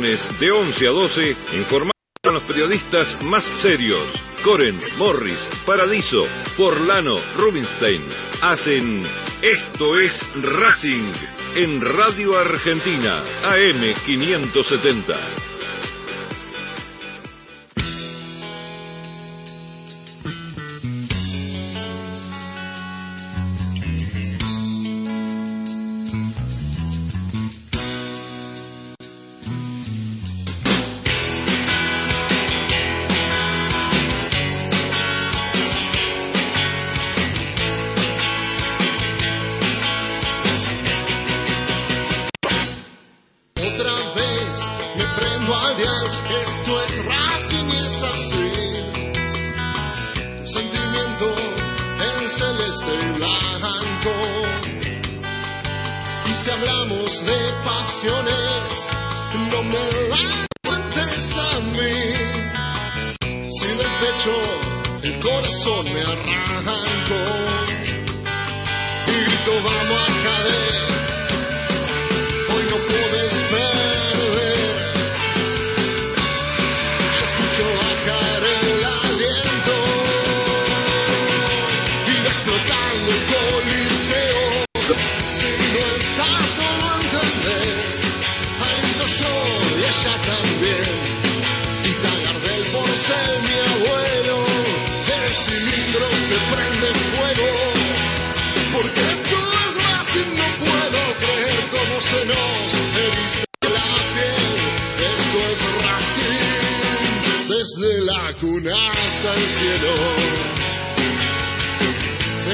de 11 a 12, informando a los periodistas más serios. Coren, Morris, Paradiso, Forlano, Rubinstein. Hacen Esto es Racing en Radio Argentina, AM 570.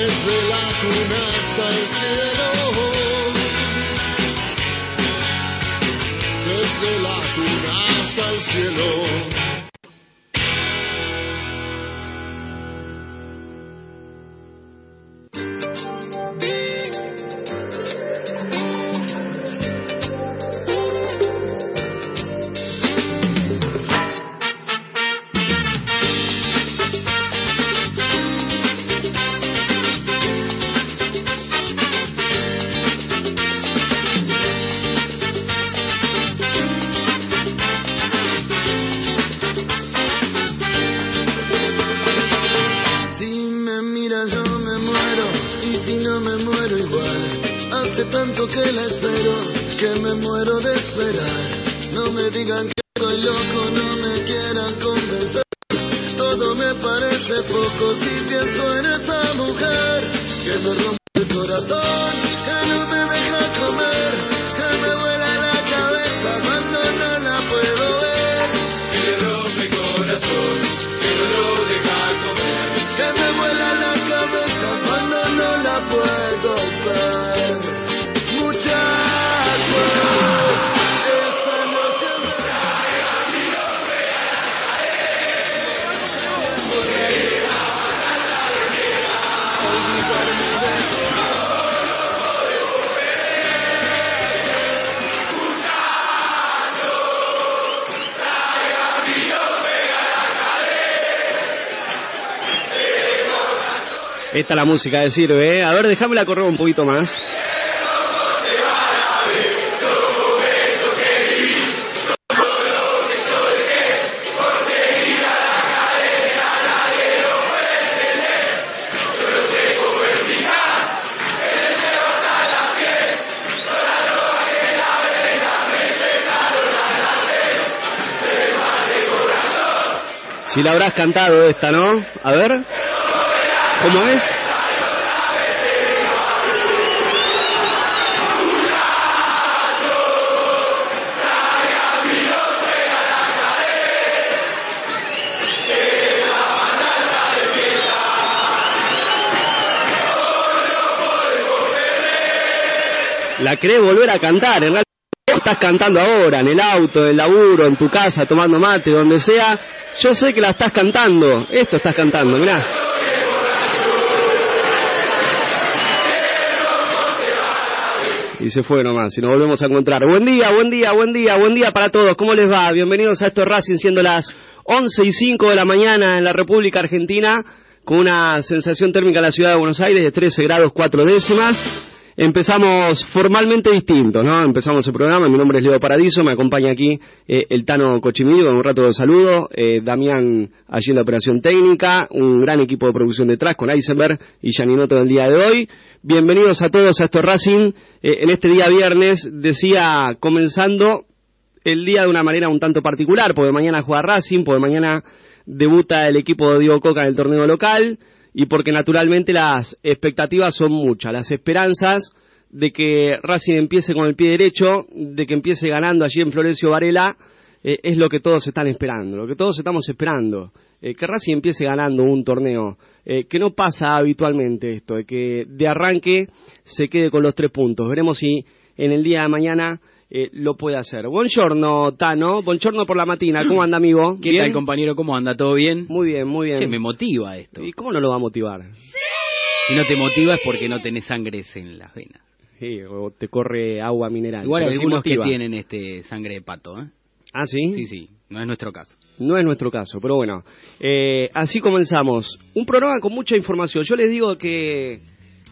Esta la música de sirve, ¿eh? A ver, déjame correr un poquito más. Si la habrás cantado esta, ¿no? A ver. ¿Cómo es? La querés volver a cantar, en realidad estás cantando ahora, en el auto, en el laburo, en tu casa, tomando mate, donde sea. Yo sé que la estás cantando, esto estás cantando, mirá. y se fue nomás, y nos volvemos a encontrar. Buen día, buen día, buen día, buen día para todos, ¿cómo les va? Bienvenidos a esto Racing, siendo las 11 y 5 de la mañana en la República Argentina, con una sensación térmica en la ciudad de Buenos Aires de 13 grados 4 décimas. Empezamos formalmente distintos, ¿no? Empezamos el programa, mi nombre es Leo Paradiso, me acompaña aquí eh, el Tano Cochimillo con un rato de saludo, eh, Damián allí en la operación técnica, un gran equipo de producción detrás con Eisenberg y Janinoto del día de hoy. Bienvenidos a todos a esto Racing, eh, en este día viernes, decía, comenzando el día de una manera un tanto particular, porque mañana juega Racing, porque mañana debuta el equipo de Diego Coca en el torneo local, y porque naturalmente las expectativas son muchas, las esperanzas de que Racing empiece con el pie derecho, de que empiece ganando allí en Florencio Varela, eh, es lo que todos están esperando, lo que todos estamos esperando, eh, que Racing empiece ganando un torneo, eh, que no pasa habitualmente esto, de que de arranque se quede con los tres puntos. Veremos si en el día de mañana eh, lo puede hacer. Buongiorno, Tano. Buongiorno por la matina. ¿Cómo anda, amigo? ¿Qué tal, compañero? ¿Cómo anda? ¿Todo bien? Muy bien, muy bien. Che, me motiva esto. ¿Y cómo no lo va a motivar? Si no te motiva es porque no tenés sangre en las venas. Sí, o te corre agua mineral. Igual sí algunos que tienen este sangre de pato, ¿eh? Ah, ¿sí? Sí, sí, no es nuestro caso. No es nuestro caso, pero bueno. Eh, así comenzamos. Un programa con mucha información. Yo les digo que,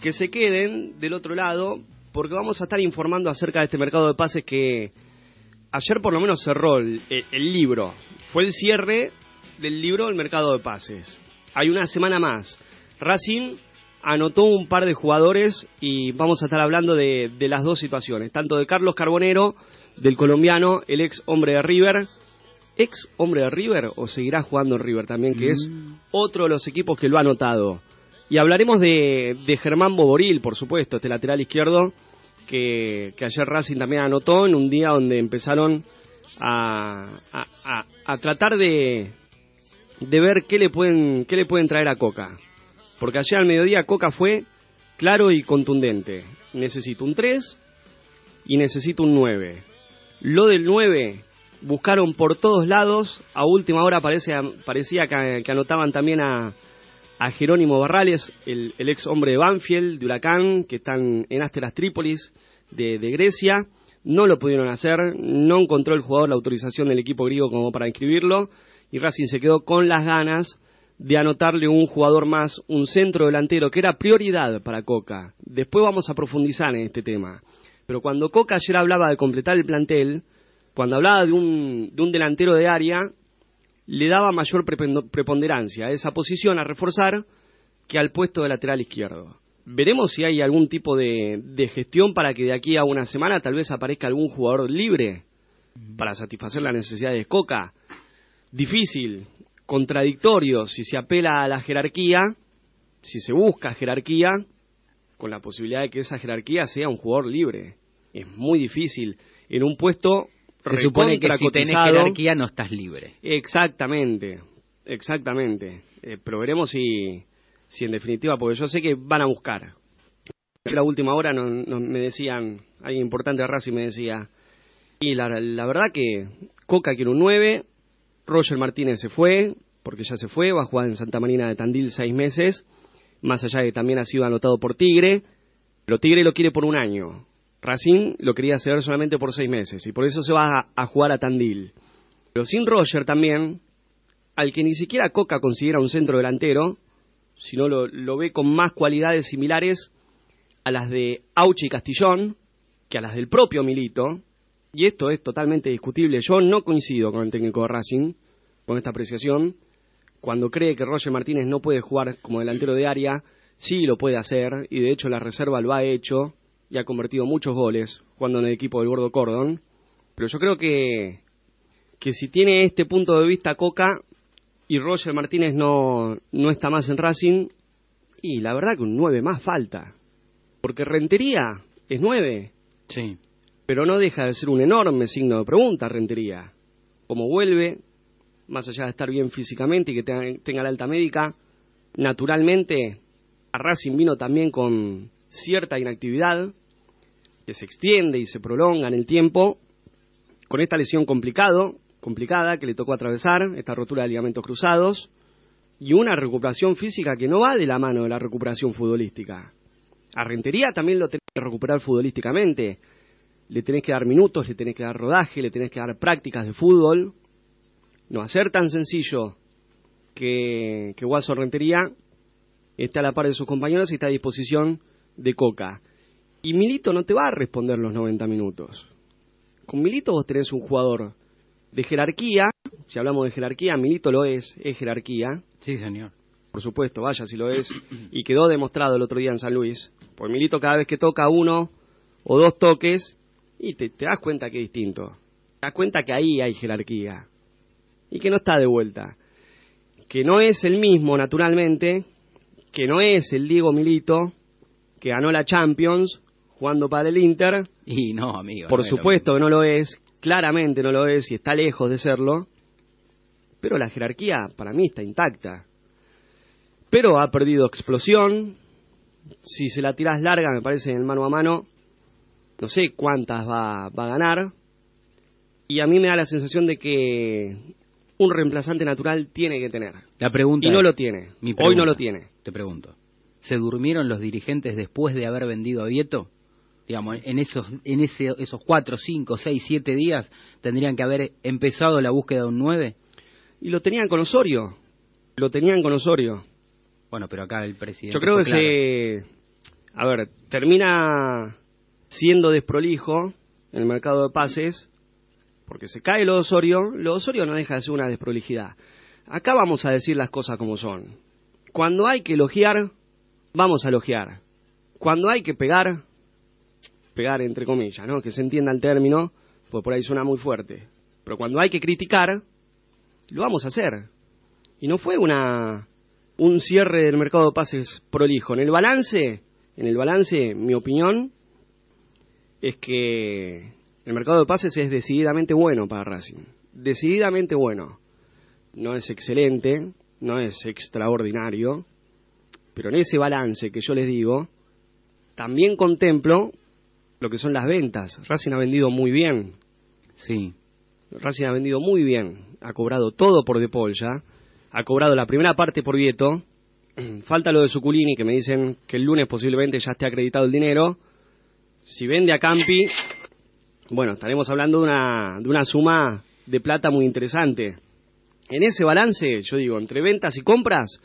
que se queden del otro lado porque vamos a estar informando acerca de este mercado de pases que ayer por lo menos cerró el, libro. Fue el cierre del libro del mercado de pases. Hay una semana más. Racing anotó un par de jugadores y vamos a estar hablando de, de las dos situaciones, tanto de Carlos Carbonero, del colombiano, el ex hombre de River, ex hombre de River o seguirá jugando en River también, que es otro de los equipos que lo ha anotado. Y hablaremos de, de Germán Boboril, por supuesto, este lateral izquierdo, que, que ayer Racing también anotó en un día donde empezaron a, a, a- tratar de, de ver qué le, pueden, qué le pueden traer a Coca. Porque ayer al mediodía Coca fue claro y contundente. Necesito un 3 y necesito un 9. Lo del 9 buscaron por todos lados. A última hora parece, parecía que, que anotaban también a, a Jerónimo Barrales, el, ex hombre de Banfield, de Huracán, que están en Asteras Trípolis, de, de Grecia. No lo pudieron hacer, no encontró el jugador la autorización del equipo griego como para inscribirlo, y Racing se quedó con las ganas de anotarle un jugador más, un centro delantero, que era prioridad para Coca. Después vamos a profundizar en este tema. Pero cuando Coca ayer hablaba de completar el plantel, cuando hablaba de un, de un delantero de área, le daba mayor preponderancia a esa posición a reforzar que al puesto de lateral izquierdo. Veremos si hay algún tipo de, de gestión para que de aquí a una semana tal vez aparezca algún jugador libre para satisfacer las necesidades de Coca. Difícil, contradictorio, si se apela a la jerarquía, si se busca jerarquía, con la posibilidad de que esa jerarquía sea un jugador libre. Es muy difícil. En un puesto Se supone que si tenés jerarquía no estás libre. Exactamente, exactamente. Eh, pero veremos si, si en definitiva, porque yo sé que van a buscar. La última hora no, no- me decían, alguien importante de Racing me decía, y la, la verdad que Coca quiere un 9, Roger Martínez se fue, porque ya se fue, va a jugar en Santa Marina de Tandil seis meses, más allá de que también ha sido anotado por Tigre, pero Tigre lo quiere por un año. Racing lo quería hacer solamente por seis meses, y por eso se va a- jugar a Tandil. Pero sin Roger también, al que ni siquiera Coca considera un centro delantero, sino lo, lo ve con más cualidades similares a las de Auchi y Castillón que a las del propio Milito, y esto es totalmente discutible. Yo no coincido con el técnico de Racing, con esta apreciación. Cuando cree que Roger Martínez no puede jugar como delantero de área, sí lo puede hacer, y de hecho la reserva lo ha hecho, y ha convertido muchos goles jugando en el equipo del Gordo Cordon. Pero yo creo que, que si tiene este punto de vista Coca y Roger Martínez no, no está más en Racing, y la verdad que un 9 más falta. Porque Rentería es 9, Sí. pero no deja de ser un enorme signo de pregunta Rentería. Como vuelve, más allá de estar bien físicamente y que tenga, tenga la alta médica, naturalmente a Racing vino también con cierta inactividad que se extiende y se prolonga en el tiempo, con esta lesión complicado, complicada que le tocó atravesar, esta rotura de ligamentos cruzados, y una recuperación física que no va de la mano de la recuperación futbolística. A Rentería también lo tenés que recuperar futbolísticamente. Le tenés que dar minutos, le tenés que dar rodaje, le tenés que dar prácticas de fútbol. No ser tan sencillo que, que Guaso Rentería esté a la par de sus compañeros y está a disposición de Coca. Y Milito no te va a responder los 90 minutos. Con Milito vos tenés un jugador de jerarquía, si hablamos de jerarquía, Milito lo es, es jerarquía. Sí, señor. Por supuesto, vaya si lo es. Y quedó demostrado el otro día en San Luis. Pues Milito cada vez que toca uno o dos toques, y te, te das cuenta que es distinto. Te das cuenta que ahí hay jerarquía. Y que no está de vuelta. Que no es el mismo, naturalmente, que no es el Diego Milito, que ganó la Champions jugando para el Inter. Y no, amigo. Por no supuesto que no lo es, claramente no lo es y está lejos de serlo. Pero la jerarquía para mí está intacta. Pero ha perdido explosión. Si se la tiras larga, me parece en el mano a mano, no sé cuántas va, va a ganar. Y a mí me da la sensación de que un reemplazante natural tiene que tener. La pregunta Y no es- lo tiene. mi Hoy no lo tiene. Te pregunto. ¿Se durmieron los dirigentes después de haber vendido a Vieto? Digamos, en esos, en ese, esos cuatro, cinco, seis, siete días tendrían que haber empezado la búsqueda de un 9. Y lo tenían con Osorio. Lo tenían con Osorio. Bueno, pero acá el presidente. Yo creo que claro. se. A ver, termina siendo desprolijo en el mercado de pases, porque se cae lo de Osorio. Lo de Osorio no deja de ser una desprolijidad. Acá vamos a decir las cosas como son. Cuando hay que elogiar, vamos a elogiar. Cuando hay que pegar, pegar entre comillas, ¿no? Que se entienda el término, pues por ahí suena muy fuerte. Pero cuando hay que criticar, lo vamos a hacer. Y no fue una un cierre del mercado de pases prolijo. En el balance, en el balance, mi opinión es que el mercado de pases es decididamente bueno para Racing. Decididamente bueno. No es excelente, no es extraordinario, pero en ese balance que yo les digo, también contemplo lo que son las ventas. Racing ha vendido muy bien, Sí. Racing ha vendido muy bien, ha cobrado todo por De Paul ya, ha cobrado la primera parte por Vieto, falta lo de Suculini que me dicen que el lunes posiblemente ya esté acreditado el dinero, si vende a Campi, bueno, estaremos hablando de una, de una suma de plata muy interesante. En ese balance, yo digo, entre ventas y compras,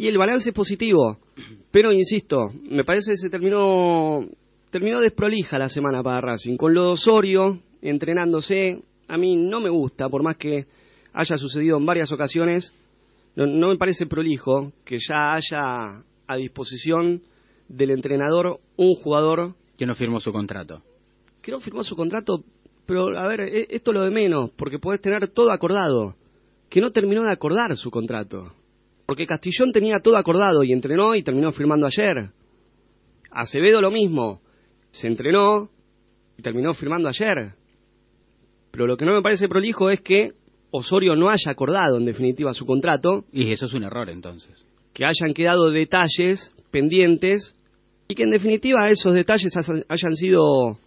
y el balance es positivo, pero insisto, me parece que se terminó, terminó desprolija la semana para Racing, con lo de Osorio entrenándose, a mí no me gusta, por más que haya sucedido en varias ocasiones, no, no me parece prolijo que ya haya a disposición del entrenador un jugador Que no firmó su contrato. que no firmó su contrato, pero a ver, e- esto es lo de menos, porque podés tener todo acordado, que no terminó de acordar su contrato. Porque Castillón tenía todo acordado y entrenó y terminó firmando ayer. Acevedo lo mismo, se entrenó y terminó firmando ayer. Pero lo que no me parece prolijo es que Osorio no haya acordado en definitiva su contrato, Y eso es un error entonces. que hayan quedado detalles pendientes y que en definitiva esos detalles hayan- sido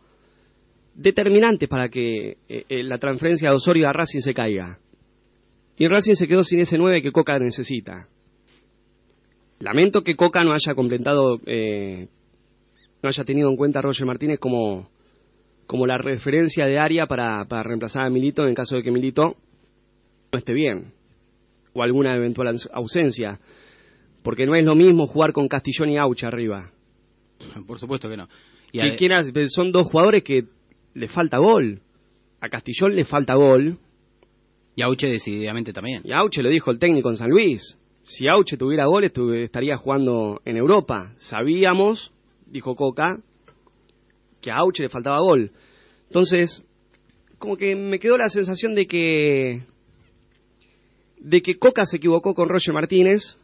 determinantes para que eh, eh, la transferencia de Osorio a Racing se caiga. Y Racing se quedó sin ese 9 que Coca necesita. Lamento que Coca no haya completado, eh, no haya tenido en cuenta a Roger Martínez como, como la referencia de área para, para reemplazar a Milito en caso de que Milito no esté bien o alguna eventual aus- ausencia. Porque no es lo mismo jugar con Castillón y Aucha arriba. Por supuesto que no. Y Que quién hace- son dos jugadores que le falta gol. A Castillón le falta gol. y Auche decididamente también. Y Auche lo dijo el técnico en San Luis. Si Auche tuviera gol, estu- estaría jugando en Europa. Sabíamos, dijo Coca, que a Auche le faltaba gol. Entonces, como que me quedó la sensación de que de que Coca se equivocó con Roger Martínez,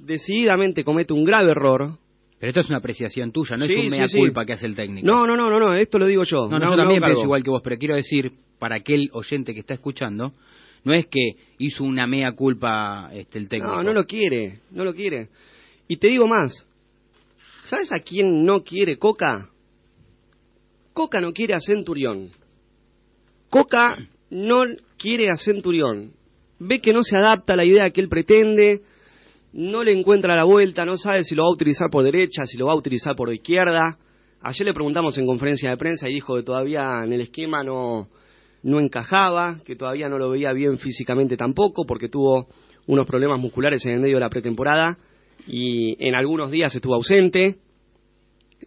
decididamente comete un grave error. Pero esto es una apreciación tuya, no Sí, es un mea sí. culpa que hace el técnico. No, no, no, no, no, esto lo digo yo. No, no, Me yo me también pienso igual que vos, pero quiero decir, para aquel oyente que está escuchando, no es que hizo una mea culpa este, el técnico. No, no lo quiere, no lo quiere. Y te digo más, ¿sabes a quién no quiere Coca? Coca no quiere a Centurión. Coca no quiere a Centurión. Ve que no se adapta a la idea que él pretende, no le encuentra la vuelta, no sabe si lo va a utilizar por derecha, si lo va a utilizar por izquierda. Ayer le preguntamos en conferencia de prensa y dijo que todavía en el esquema no, no encajaba, que todavía no lo veía bien físicamente tampoco, porque tuvo unos problemas musculares en el medio de la pretemporada y en algunos días estuvo ausente.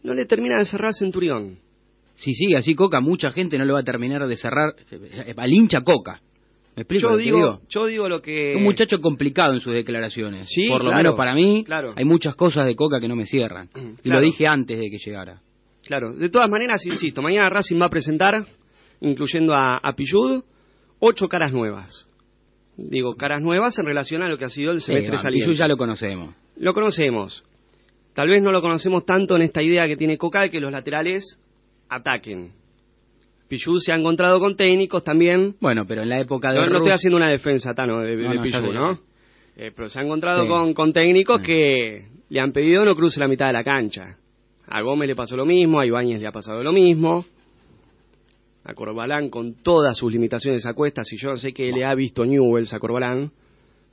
no le termina de cerrar Centurión. Si sigue así Coca, mucha gente no le va a terminar de cerrar eh, al hincha Coca. ¿Me explico? Yo lo que digo, yo digo lo que... Un muchacho complicado en sus declaraciones. Sí, Por lo claro, menos para mí, claro. hay muchas cosas de Coca que no me cierran. Y Claro. lo dije antes de que llegara. Claro, de todas maneras, insisto, mañana Racing va a presentar, incluyendo a, a Pillud, ocho caras nuevas. Digo, caras nuevas en relación a lo que ha sido el Sí, semestre va, saliente. yo ya lo conocemos. Lo conocemos. Tal vez no lo conocemos tanto en esta idea que tiene Coca de que los laterales ataquen. Pillud se ha encontrado con técnicos también. Bueno, pero en la época de No, no estoy haciendo una defensa, Tano, de, de No, Pillud, bien. ¿no? Eh, pero se ha encontrado Sí. con, con técnicos Sí. que le han pedido no cruce la mitad de la cancha. A Gómez le pasó lo mismo, a Ibáñez le ha pasado lo mismo. A Corbalán con todas sus limitaciones a cuestas, y yo no sé qué le ha visto Newells a Corbalán,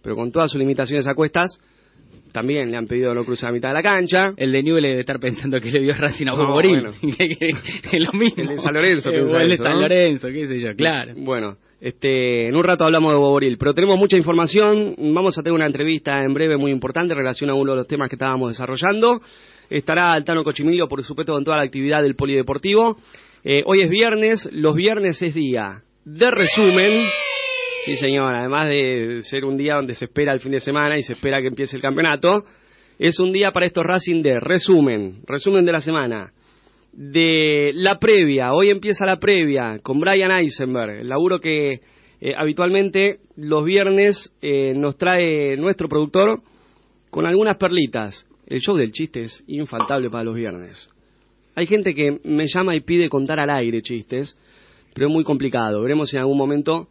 pero con todas sus limitaciones a cuestas, también le han pedido no cruce la mitad de la cancha. El de Newell debe estar pensando que le vio Racing a No, Boboril. bueno. es lo mismo. El de San Lorenzo Eh, el de San ¿no? Lorenzo, qué sé yo, claro. Bueno, este, en un rato hablamos de Boboril, pero tenemos mucha información. Vamos a tener una entrevista en breve muy importante en relación a uno de los temas que estábamos desarrollando. Estará Altano Cochimilio, por supuesto, con toda la actividad del polideportivo. Eh, hoy es viernes, los viernes es día de resumen. Sí, señor, además de ser un día donde se espera el fin de semana y se espera que empiece el campeonato, es un día para estos Racing de resumen, resumen de la semana de la previa. Hoy empieza la previa con Brian Eisenberg, el laburo que eh, habitualmente los viernes eh, nos trae nuestro productor con algunas perlitas. El show del chiste es infaltable para los viernes. Hay gente que me llama y pide contar al aire chistes, pero es muy complicado. Veremos si en algún momento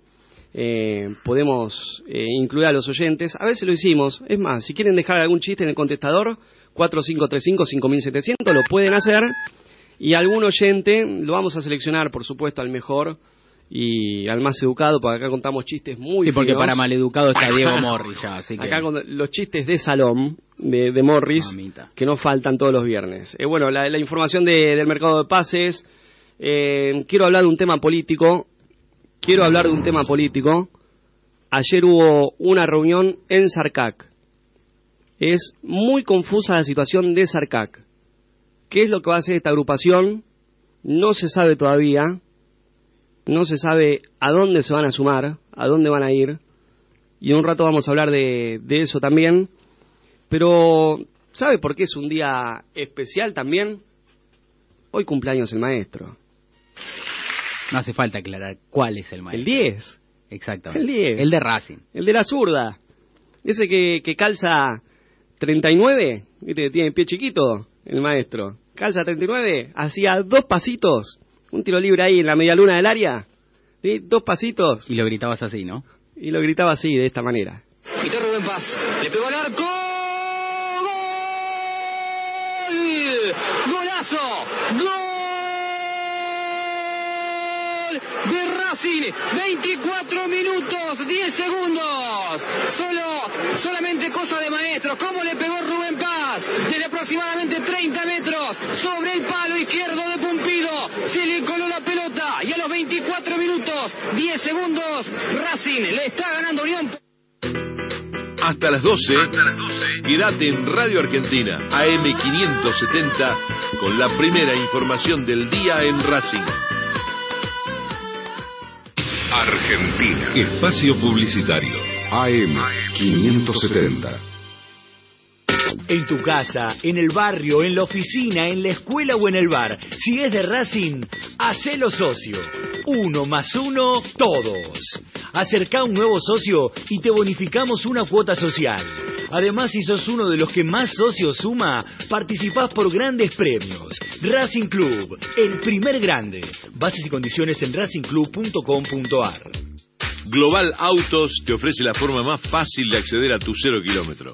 eh, podemos eh, incluir a los oyentes. A veces lo hicimos. Es más, si quieren dejar algún chiste en el contestador, 4535-5700, lo pueden hacer. Y algún oyente, lo vamos a seleccionar, por supuesto, al mejor y al más educado, porque acá contamos chistes muy Sí, porque finos. para maleducado está Diego Morris ya, así que... Acá con los chistes de salón de, de Morris, Mamita. que no faltan todos los viernes. Eh, bueno, la, la información de- del mercado de pases. eh, quiero hablar de un tema político. Quiero hablar de un tema político. Ayer hubo una reunión en Sarcac. Es muy confusa la situación de Sarcac. ¿Qué es lo que va a hacer esta agrupación? No se sabe todavía. No se sabe a dónde se van a sumar, a dónde van a ir y en un rato vamos a hablar de, de eso también. Pero, ¿sabe por qué es un día especial también? Hoy cumpleaños el maestro. No hace falta aclarar cuál es el El maestro. 10, Exactamente. El 10. El de Racing. el de la zurda. Ese que, que calza 39, ¿viste? tiene pie chiquito, el maestro. Calza 39, hacía dos pasitos, un tiro libre ahí en la media luna del área, ¿sí? dos pasitos, Y lo gritabas así, ¿no? y lo gritaba así, de esta manera. Quitó Rubén Paz. Le pegó al arco. ¡Gol! ¡Golazo! ¡Gol! De Racing. 24 minutos, 10 segundos. Solo, solamente cosa de maestro. ¿Cómo le pegó Rubén Paz? Desde aproximadamente 30 metros sobre el segundos. Racing le está ganando Unión. Hasta las 12. Hasta Quédate en Radio Argentina, AM570, con la primera información del día en Racing. Argentina. Espacio Publicitario. AM570. En tu casa, en el barrio, en la oficina, en la escuela o en el bar. Si es de Racing, hacelo socio. Uno más uno, todos. Acerca un nuevo socio y te bonificamos una cuota social. Además, si sos uno de los que más socios suma, participás por grandes premios. Racing Club, el primer grande. Bases y condiciones en racingclub.com.ar. Global Autos te ofrece la forma más fácil de acceder a tu cero kilómetro.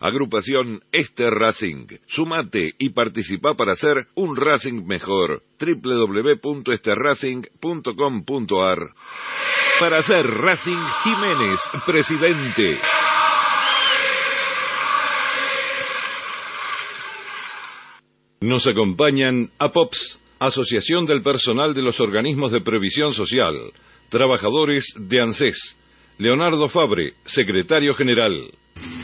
Agrupación Este Racing. Sumate y participa para hacer un Racing mejor. www.esterracing.com.ar Para ser Racing Jiménez, presidente. Nos acompañan APOPS, Asociación del Personal de los Organismos de Previsión Social, trabajadores de ANSES, Leonardo Fabre, secretario general.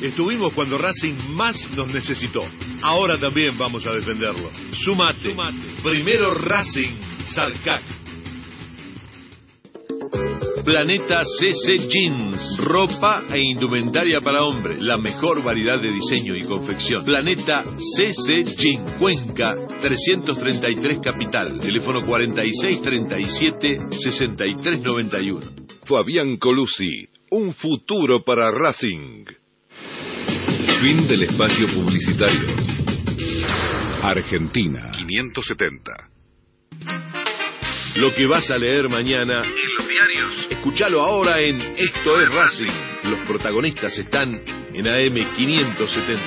Estuvimos cuando Racing más nos necesitó. Ahora también vamos a defenderlo. Sumate. Primero Racing, Salcac. Planeta CC Jeans, ropa e indumentaria para hombres, la mejor variedad de diseño y confección. Planeta CC Jeans, Cuenca 333 Capital, teléfono 4637 6391. Fabián Colusi, un futuro para Racing. Fin del espacio publicitario. Argentina 570. Lo que vas a leer mañana en los diarios. Escúchalo ahora en Esto es Racing. Los protagonistas están en AM 570.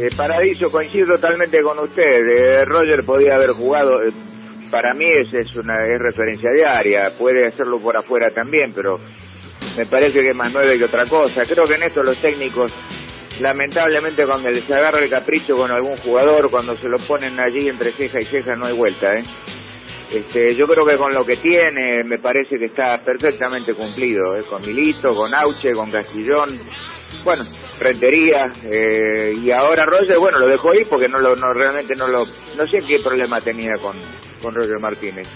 Eh, Paradiso, coincido totalmente con usted. Eh, Roger podía haber jugado. eh, para mí es, es una es referencia diaria. Puede hacerlo por afuera también, pero me parece que es más nueve que otra cosa. Creo que en esto los técnicos, lamentablemente, cuando les agarra el capricho con algún jugador, cuando se lo ponen allí entre ceja y ceja, no hay vuelta, ¿eh? Este, yo creo que con lo que tiene me parece que está perfectamente cumplido, ¿eh? con Milito, con Auche, con Castillón, bueno, Rentería, eh, y ahora Roger, bueno, lo dejó ahí porque no lo, no, realmente no lo, no sé qué problema tenía con, con Roger Martínez.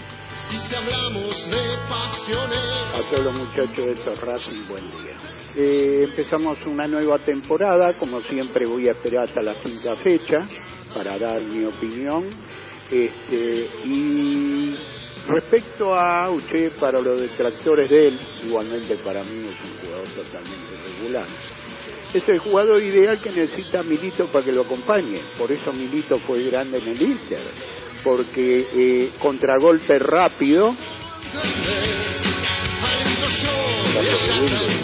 A todos los muchachos de estos Racing, buen día. Eh, empezamos una nueva temporada, como siempre voy a esperar hasta la quinta fecha para dar mi opinión. Este, y respecto a Auche, para los detractores de él, igualmente para mí es un jugador totalmente regular. Es el jugador ideal que necesita Milito para que lo acompañe. Por eso Milito fue grande en el Inter. Porque eh, contragolpe rápido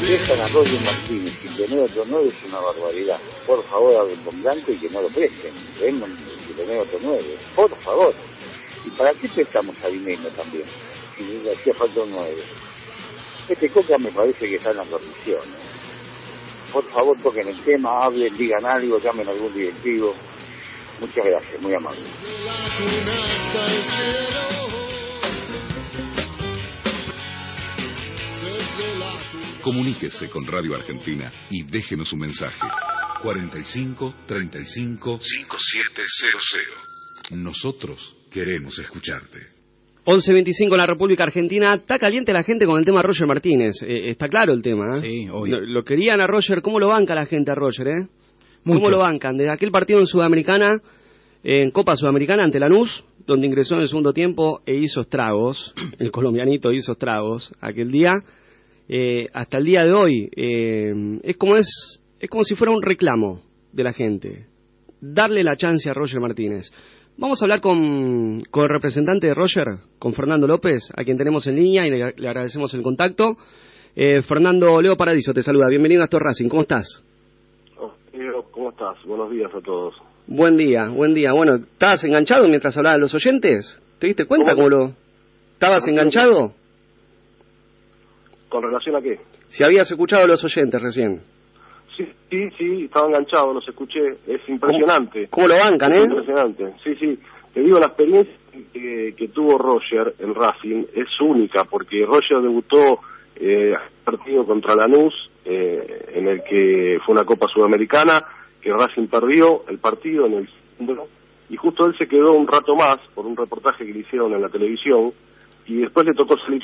Dejan a Roger Martínez sin tener otro nueve es una barbaridad. Por favor, hablen con Blanco y que no lo presten. Vengan y tener otro nueve. Por favor. ¿Y para qué prestamos a también? Si le hacía falta un nueve. Este Coca me parece que está en la corrupción. Por favor, toquen el tema, hablen, digan algo, llamen a algún directivo. Muchas gracias, muy amable. Comuníquese con Radio Argentina y déjenos un mensaje. 45 35 5700. Nosotros queremos escucharte. 11.25 en la República Argentina. Está caliente la gente con el tema Roger Martínez. Eh, está claro el tema. ¿eh? Sí, obvio. Lo, lo querían a Roger. ¿Cómo lo banca la gente a Roger? Eh? ¿Cómo lo bancan? Desde aquel partido en Sudamericana, en Copa Sudamericana ante Lanús, donde ingresó en el segundo tiempo e hizo estragos. El colombianito hizo estragos aquel día. eh, hasta el día de hoy. eh, es como es, es como si fuera un reclamo de la gente. Darle la chance a Roger Martínez. Vamos a hablar con, con el representante de Roger, con Fernando López, a quien tenemos en línea y le, le agradecemos el contacto. Eh, Fernando Leo Paradiso te saluda. Bienvenido a Astor Racing. ¿Cómo estás? ¿Cómo estás? Buenos días a todos. Buen día, buen día. Bueno, ¿estabas enganchado mientras hablaban los oyentes? ¿Te diste cuenta cómo lo...? ¿Estabas enganchado? ¿Con relación a qué? Si habías escuchado a los oyentes recién. Sí, sí, sí, estaba enganchado, los escuché. Es impresionante. ¿Cómo lo bancan, Es eh? Impresionante. Sí, sí. Te digo, la experiencia que, que tuvo Roger en Racing es única, porque Roger debutó eh, partido contra Lanús, eh, en el que fue una Copa Sudamericana, que Racing perdió el partido en el segundo, y justo él se quedó un rato más por un reportaje que le hicieron en la televisión, y después le tocó salir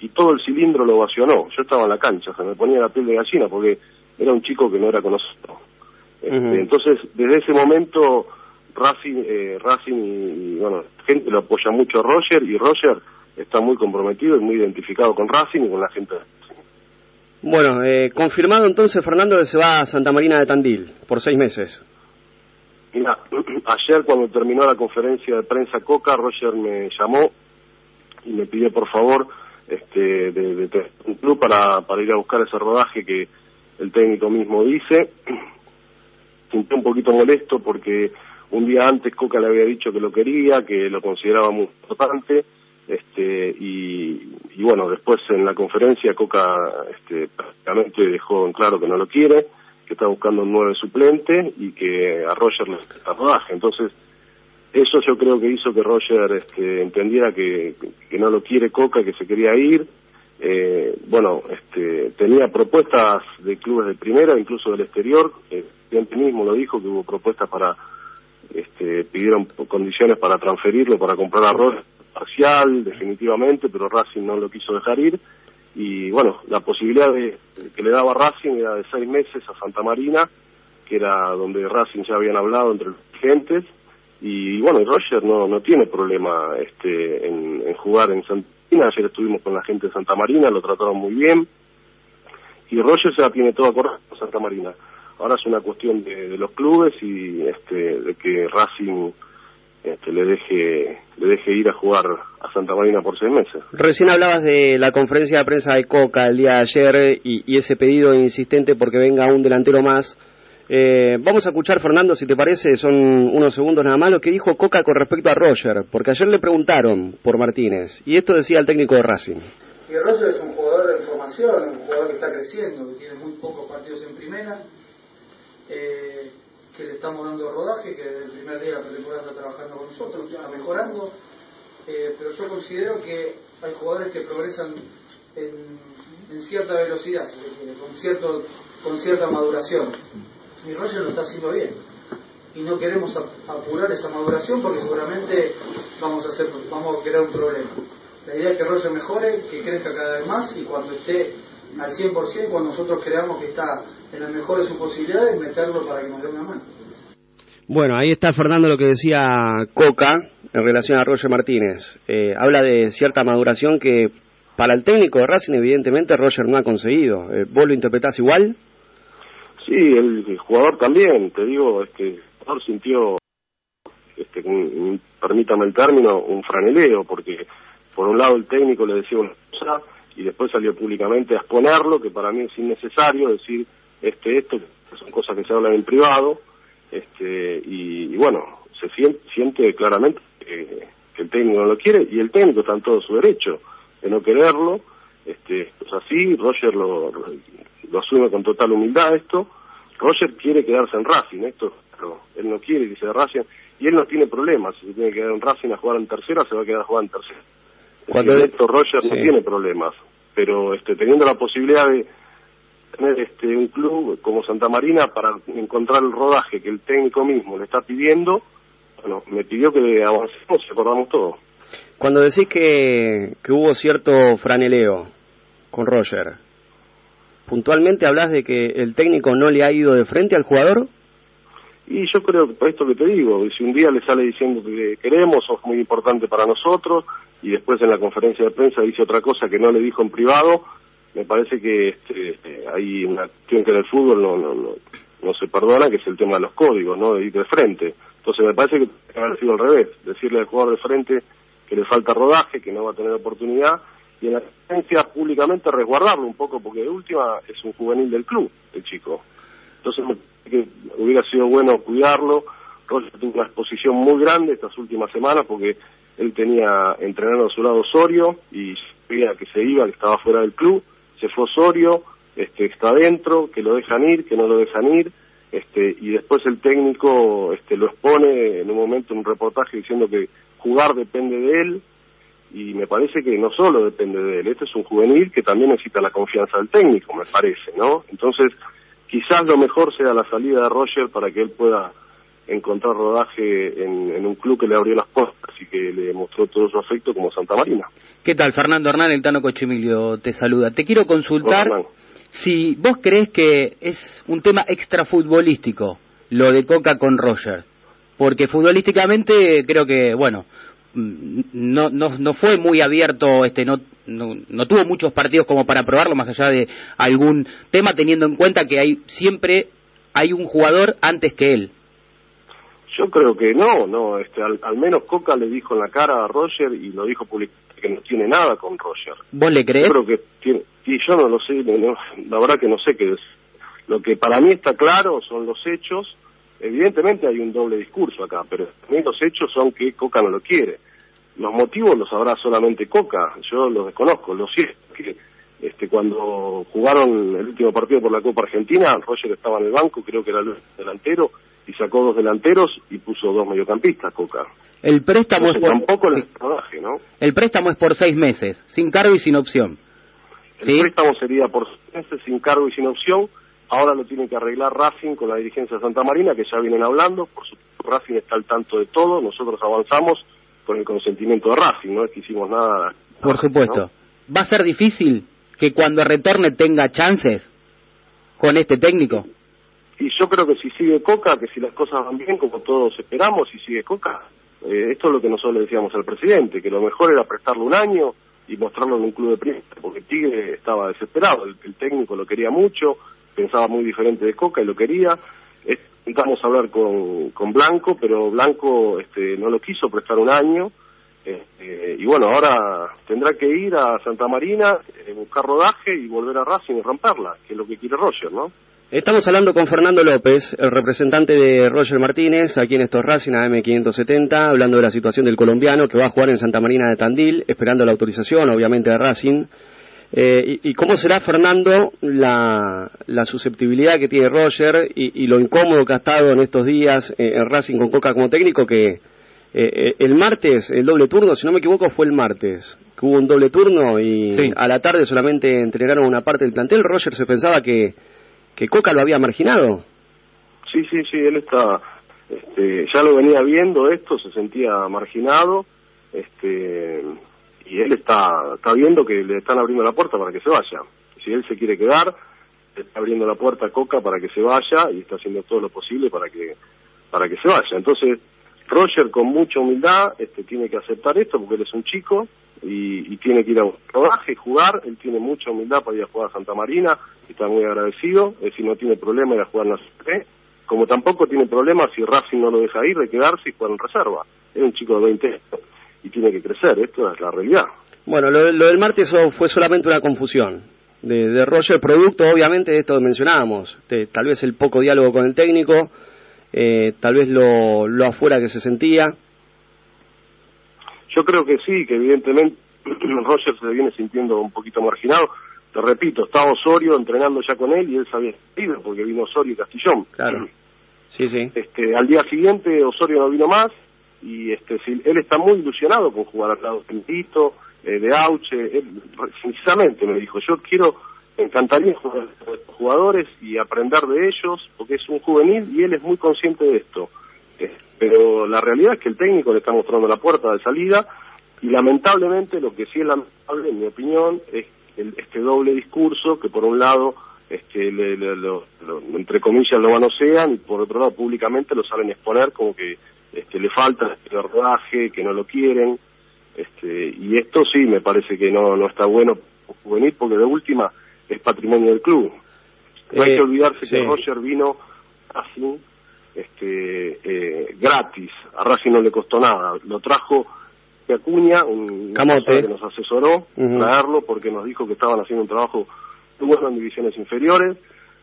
y todo el cilindro lo ovacionó. Yo estaba en la cancha, se me ponía la piel de gallina porque era un chico que no era conocido. Ujú. Entonces, desde ese momento, Racing, eh, Racing y, y, bueno, gente lo apoya mucho a Roger y Roger está muy comprometido y muy identificado con Racing y con la gente. Bueno, eh, confirmado entonces Fernando que se va a Santa Marina de Tandil por seis meses. Mira, ayer cuando terminó la conferencia de prensa Coca, Roger me llamó y me pidió por favor este, de, de un club para, para ir a buscar ese rodaje que el técnico mismo dice. Sintió un poquito molesto porque un día antes Coca le había dicho que lo quería, que lo consideraba muy importante, este, y, bueno, después en la conferencia Coca este, prácticamente dejó en claro que no lo quiere, que está buscando un nuevo suplente y que a Roger le está rodaje. Entonces, eso yo creo que hizo que Roger este, entendiera que, que no lo quiere Coca, que se quería ir. Eh, bueno, este, tenía propuestas de clubes de primera, incluso del exterior. El presidente mismo lo dijo que hubo propuestas para, este, pidieron condiciones para transferirlo, para comprar a Roger parcial, definitivamente, pero Racing no lo quiso dejar ir. Y bueno, la posibilidad de, que le daba Racing era de seis meses a Santa Marina, que era donde Racing ya habían hablado entre los dirigentes y bueno, Roger no, no tiene problema este, en, en jugar en Santa Marina. Ayer estuvimos con la gente de Santa Marina, lo trataron muy bien. Y Roger ya tiene todo acordado con Santa Marina. Ahora es una cuestión de, de los clubes y este, de que Racing este, le deje le deje ir a jugar a Santa Marina por seis meses. Recién hablabas de la conferencia de prensa de Coca el día de ayer y, y ese pedido insistente porque venga un delantero más. Eh, vamos a escuchar, Fernando, si te parece, son unos segundos nada más, lo que dijo Coca con respecto a Roger, porque ayer le preguntaron por Martínez, y esto decía el técnico de Racing. Y Roger es un jugador de formación, un jugador que está creciendo, que tiene muy pocos partidos en primera, eh, que le estamos dando rodaje, que desde el primer día de la pretemporada está trabajando con nosotros, está mejorando, eh, pero yo considero que hay jugadores que progresan en, en cierta velocidad, quiere, con, cierto, con cierta maduración. Y Roger lo está haciendo bien. Y no queremos apurar esa maduración porque seguramente vamos a, vamos a crear un problema. La idea es que Roger mejore, que crezca cada vez más y cuando esté al 100%, cuando nosotros creamos que está en la mejor de sus posibilidades, meterlo para que nos dé una mano. Bueno, ahí está Fernando lo que decía Coca en relación a Roger Martínez. Eh, habla de cierta maduración que para el técnico de Racing evidentemente Roger no ha conseguido. Eh, ¿Vos lo interpretás igual? Sí, el, el, jugador también, te digo, este, el jugador sintió, este, un, permítame el término, un franeleo, porque por un lado el técnico le decía una cosa y después salió públicamente a exponerlo, que para mí es innecesario decir este esto, que son cosas que se hablan en privado, este, y, y bueno, se siente, siente claramente que, que, el técnico no lo quiere y el técnico está en todo su derecho de no quererlo, este, es así, Roger lo, lo asume con total humildad esto. Roger quiere quedarse en Racing, esto pero él no quiere irse de Racing y él no tiene problemas. Si se tiene que quedar en Racing a jugar en tercera, se va a quedar a jugar en tercera. Cuando esto Roger sí. no tiene problemas, pero este, teniendo la posibilidad de tener este un club como Santa Marina para encontrar el rodaje que el técnico mismo le está pidiendo, bueno, me pidió que avancemos y acordamos todo. Cuando decís que, que hubo cierto franeleo con Roger, puntualmente hablas de que el técnico no le ha ido de frente al jugador? Y yo creo que por esto que te digo, si un día le sale diciendo que queremos, sos muy importante para nosotros, y después en la conferencia de prensa dice otra cosa que no le dijo en privado, me parece que este, hay una cuestión que en el fútbol no, no, no, no se perdona, que es el tema de los códigos, ¿no? De ir de frente. Entonces me parece que debe haber sido al revés, decirle al jugador de frente que le falta rodaje, que no va a tener oportunidad, y en la agencia públicamente resguardarlo un poco, porque de última es un juvenil del club, el chico. Entonces me parece que hubiera sido bueno cuidarlo. Roger tuvo una exposición muy grande estas últimas semanas porque él tenía entrenando a su lado Osorio y sabía que se iba, que estaba fuera del club, se fue Osorio, este, está adentro, que lo dejan ir, que no lo dejan ir, este, y después el técnico este, lo expone en un momento en un reportaje diciendo que jugar depende de él, y me parece que no solo depende de él, este es un juvenil que también necesita la confianza del técnico, me parece, ¿no? Entonces, quizás lo mejor sea la salida de Roger para que él pueda encontrar rodaje en, en, un club que le abrió las puertas y que le mostró todo su afecto como Santa Marina. ¿Qué tal? Fernando Hernán, el Tano Cochimilio te saluda. Te quiero consultar si vos crees que es un tema extrafutbolístico lo de Coca con Roger, porque futbolísticamente creo que, bueno, no, no, no fue muy abierto, este, no, no, no, tuvo muchos partidos como para probarlo, más allá de algún tema, teniendo en cuenta que hay siempre hay un jugador antes que él. Yo creo que no, no, este, al, al menos Coca le dijo en la cara a Roger y lo dijo públicamente que no tiene nada con Roger. ¿Vos le crees? Yo creo que tiene, y yo no lo sé, no- la verdad que no sé qué es. Lo que para mí está claro son los hechos. Evidentemente hay un doble discurso acá, pero para mí los hechos son que Coca no lo quiere. Los motivos los sabrá solamente Coca, yo los desconozco. Lo cierto es que este, cuando jugaron el último partido por la Copa Argentina, Roger estaba en el banco, creo que era el delantero, y sacó dos delanteros y puso dos mediocampistas, Coca. El préstamo es por, tampoco le sí. rodaje, ¿no? el préstamo es por seis meses, sin cargo y sin opción. El ¿Sí? préstamo sería por seis meses sin cargo y sin opción. Ahora lo tiene que arreglar Racing con la dirigencia de Santa Marina, que ya vienen hablando. Por supuesto, Racing está al tanto de todo. Nosotros avanzamos con el consentimiento de Racing, no es que hicimos nada. Por supuesto. ¿Va a ser difícil que cuando retorne tenga chances con este técnico? Y yo creo que si sigue Coca, que si las cosas van bien, como todos esperamos, si sigue Coca, eh, esto es lo que nosotros le decíamos al presidente, que lo mejor era prestarle un año y mostrarlo en un club de primera, porque Tigre estaba desesperado, el, técnico lo quería mucho, pensaba muy diferente de Coca y lo quería. Eh, Intentamos hablar con, con Blanco, pero Blanco este, no lo quiso prestar un año. este, y bueno, ahora tendrá que ir a Santa Marina, eh, buscar rodaje y volver a Racing y romperla, que es lo que quiere Roger, ¿no? Estamos hablando con Fernando López, el representante de Roger Martínez, aquí en estos Racing AM570, hablando de la situación del colombiano que va a jugar en Santa Marina de Tandil, esperando la autorización, obviamente, de Racing. Eh, y, y cómo será, Fernando, la, la susceptibilidad que tiene Roger y, y lo incómodo que ha estado en estos días eh, en Racing con Coca como técnico, que eh, eh, el martes, el doble turno, si no me equivoco, fue el martes, que hubo un doble turno y Sí. a la tarde solamente entregaron una parte del plantel. Roger se pensaba que, que Coca lo había marginado. Sí, sí, sí, él está, este, ya lo venía viendo esto, se sentía marginado, este, y él está, está viendo que le están abriendo la puerta para que se vaya. Si él se quiere quedar, está abriendo la puerta a Coca para que se vaya y está haciendo todo lo posible para que, para que se vaya. Entonces, Roger con mucha humildad, este, tiene que aceptar esto porque él es un chico y, y tiene que ir a un rodaje jugar. Él tiene mucha humildad para ir a jugar a Santa Marina, está muy agradecido, es decir, no tiene problema ir a jugar en la CP, como tampoco tiene problema si Racing no lo deja ir de quedarse y jugar en reserva. Es un chico de 20 años y tiene que crecer, esto es la realidad. Bueno, lo, lo del martes fue solamente una confusión de, de Roger, producto obviamente de esto que mencionábamos, de, tal vez el poco diálogo con el técnico, eh, tal vez lo, lo afuera que se sentía. Yo creo que sí, que evidentemente Roger se viene sintiendo un poquito marginado. Te repito, estaba Osorio entrenando ya con él y él sabía ido porque vino Osorio y Castillón. Claro. Sí, sí. Este, al día siguiente Osorio no vino más y este, él está muy ilusionado con jugar al lado de Pintito, eh, de Auche. Él, sinceramente me dijo, yo quiero, me encantaría jugar con estos jugadores y aprender de ellos porque es un juvenil y él es muy consciente de esto. Eh, pero la realidad es que el técnico le está mostrando la puerta de salida y lamentablemente lo que sí es lamentable, en mi opinión, es el- este doble discurso que por un lado este, le- le- lo- lo- entre comillas lo manosean y por otro lado públicamente lo salen a exponer como que este, le falta este rodaje, que no lo quieren. Este, y esto sí me parece que no, no está bueno juvenil porque de última es patrimonio del club. No hay Eh, que olvidarse sí. que Roger vino así este, eh, gratis, a Racing no le costó nada, lo trajo de Acuña, un Camote. que nos asesoró Ujú. traerlo porque nos dijo que estaban haciendo un trabajo muy bueno en divisiones inferiores.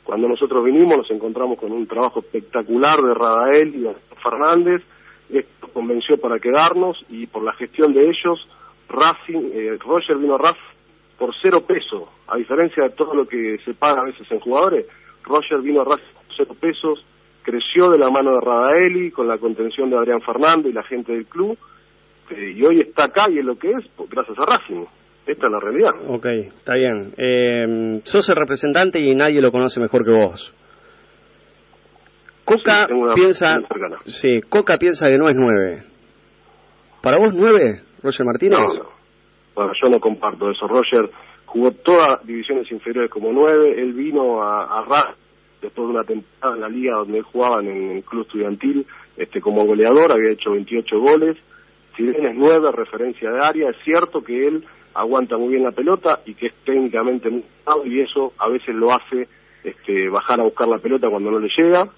Cuando nosotros vinimos nos encontramos con un trabajo espectacular de Radael y de Fernández, esto convenció para quedarnos y por la gestión de ellos, Racing, eh, Roger vino a Racing por cero pesos, a diferencia de todo lo que se paga a veces en jugadores, Roger vino a Racing por cero pesos, creció de la mano de Radaeli, con la contención de Adrián Fernández y la gente del club, eh, y hoy está acá y es lo que es, pues, gracias a Racing. Esta es la realidad. Ok, está bien. Eh, sos el representante y nadie lo conoce mejor que vos. Coca Sí, piensa, sí, Coca piensa que no es nueve. ¿Para vos nueve, Roger Martínez? No, no. Bueno, yo no comparto eso. Roger jugó todas divisiones inferiores como nueve. Él vino a, a después de una temporada en la liga donde él jugaba en el club estudiantil este, como goleador. Había hecho 28 goles. Si bien es nueve, referencia de área, es cierto que él aguanta muy bien la pelota y que es técnicamente muy y eso a veces lo hace este, bajar a buscar la pelota cuando no le llega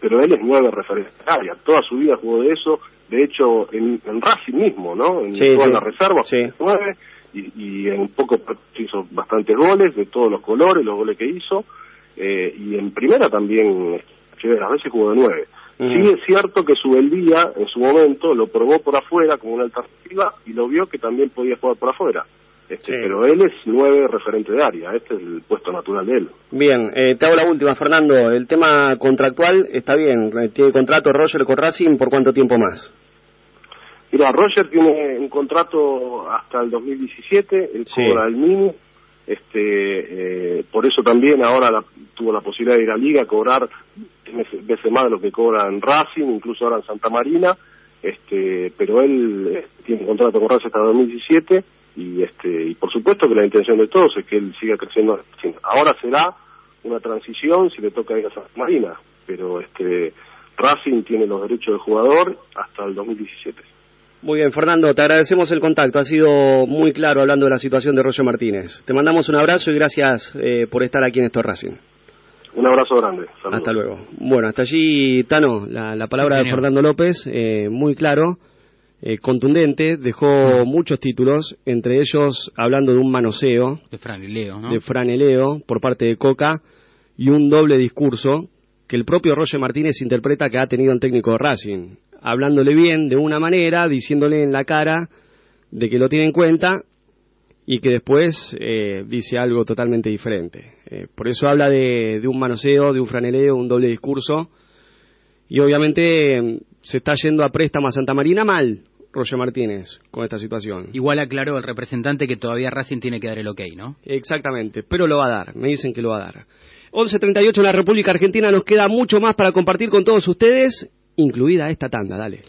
pero él es nueve referencia de área, toda su vida jugó de eso, de hecho, en, Racing mismo, ¿no? En todas las reservas, nueve, y, y, en poco hizo bastantes goles, de todos los colores, los goles que hizo, eh, y en primera también, a veces jugó de nueve. Sí es cierto que Subeldía, en su momento, lo probó por afuera como una alternativa y lo vio que también podía jugar por afuera. Este, Pero él es nueve referente de área, este es el puesto natural de él. Bien, eh, te hago la última, Fernando. El tema contractual está bien, tiene contrato Roger con Racing, ¿por cuánto tiempo más? Mira, Roger tiene un contrato hasta el 2017, él cobra el mínimo, este, eh, por eso también ahora tuvo la posibilidad de ir a Liga cobrar veces más de lo que cobra en Racing, incluso ahora en Santa Marina, este, pero él eh, tiene contrato con Racing hasta el 2017 y este y por supuesto que la intención de todos es que él siga creciendo. Ahora será una transición si le toca ir a Santa Marina pero este Racing tiene los derechos de jugador hasta el 2017 muy bien, Fernando, te agradecemos el contacto. Ha sido muy claro hablando de la situación de Roger Martínez. Te mandamos un abrazo y gracias eh, por estar aquí en Esto Racing. Un abrazo grande. Hasta luego. Bueno, hasta allí, Tano, la, palabra de Fernando López, eh, muy claro. Eh, contundente, dejó muchos títulos, entre ellos hablando de un manoseo de franeleo, de franeleo por parte de Coca y un doble discurso que el propio Roger Martínez interpreta que ha tenido un técnico de Racing, hablándole bien de una manera, diciéndole en la cara de que lo tiene en cuenta y que después eh, dice algo totalmente diferente. Eh, por eso habla de, de un manoseo, de un franeleo, un doble discurso y obviamente se está yendo a préstamo a Santa Marina mal, Roger Martínez, con esta situación. Igual aclaró el representante que todavía Racing tiene que dar el ok, ¿no? Exactamente, pero lo va a dar, me dicen que lo va a dar. 11.38 en la República Argentina, nos queda mucho más para compartir con todos ustedes, incluida esta tanda, dale.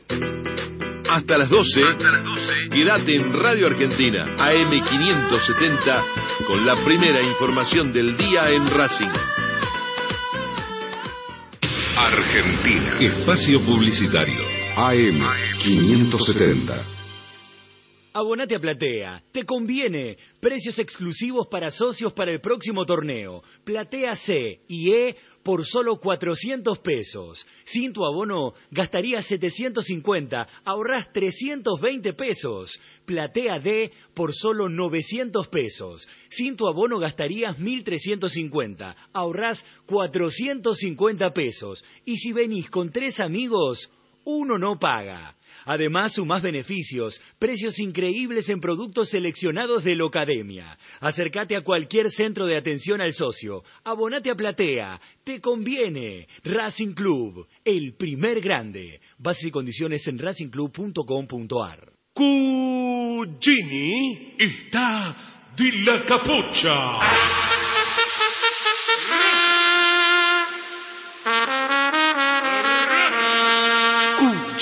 Hasta las 12, Hasta las 12. quédate en Radio Argentina, AM570, con la primera información del día en Racing. Argentina. Espacio Publicitario. AM 570. Abonate a Platea. Te conviene. Precios exclusivos para socios para el próximo torneo. Platea C y E por solo 400 pesos. Sin tu abono gastarías 750, ahorras 320 pesos. Platea D por solo 900 pesos. Sin tu abono gastarías 1350, ahorras 450 pesos. Y si venís con tres amigos, uno no paga. Además, sumás beneficios, precios increíbles en productos seleccionados de Locademia. Acércate a cualquier centro de atención al socio. Abonate a Platea. Te conviene. Racing Club, el primer grande. Bases y condiciones en racingclub.com.ar. Cugini está de la capucha.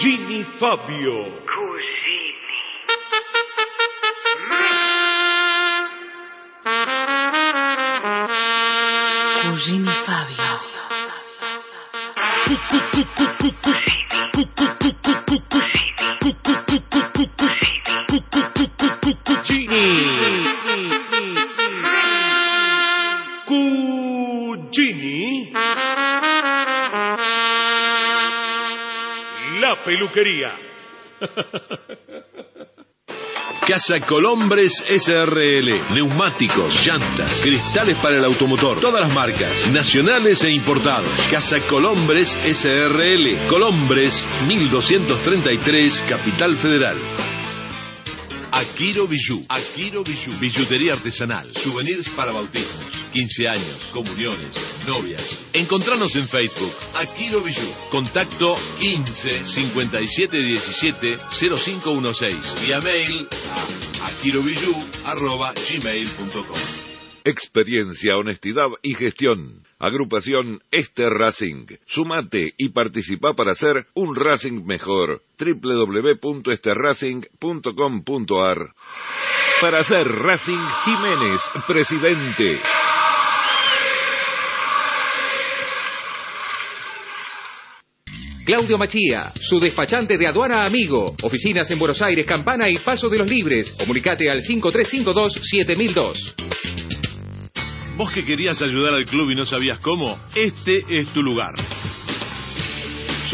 Cugini Fabio. Cugini. Cugini Fabio. Peluquería. Casa Colombres SRL, neumáticos, llantas, cristales para el automotor, todas las marcas, nacionales e importados. Casa Colombres SRL, Colombres 1233, Capital Federal. Akiro Bijou. Akiro Bijou. Billutería artesanal. Souvenirs para bautismos, 15 años, comuniones, novias. Encontranos en Facebook. Akiro Bijou. Contacto 15 57 17 0516. Vía mail a akirobijou.gmail.com Experiencia, honestidad y gestión. Agrupación Este Racing. Sumate y participa para hacer un Racing mejor. www.esterracing.com.ar Para ser Racing Jiménez, presidente. Claudio Machía, su despachante de aduana amigo. Oficinas en Buenos Aires, Campana y Paso de los Libres. Comunicate al 5352-7002. Vos que querías ayudar al club y no sabías cómo, este es tu lugar.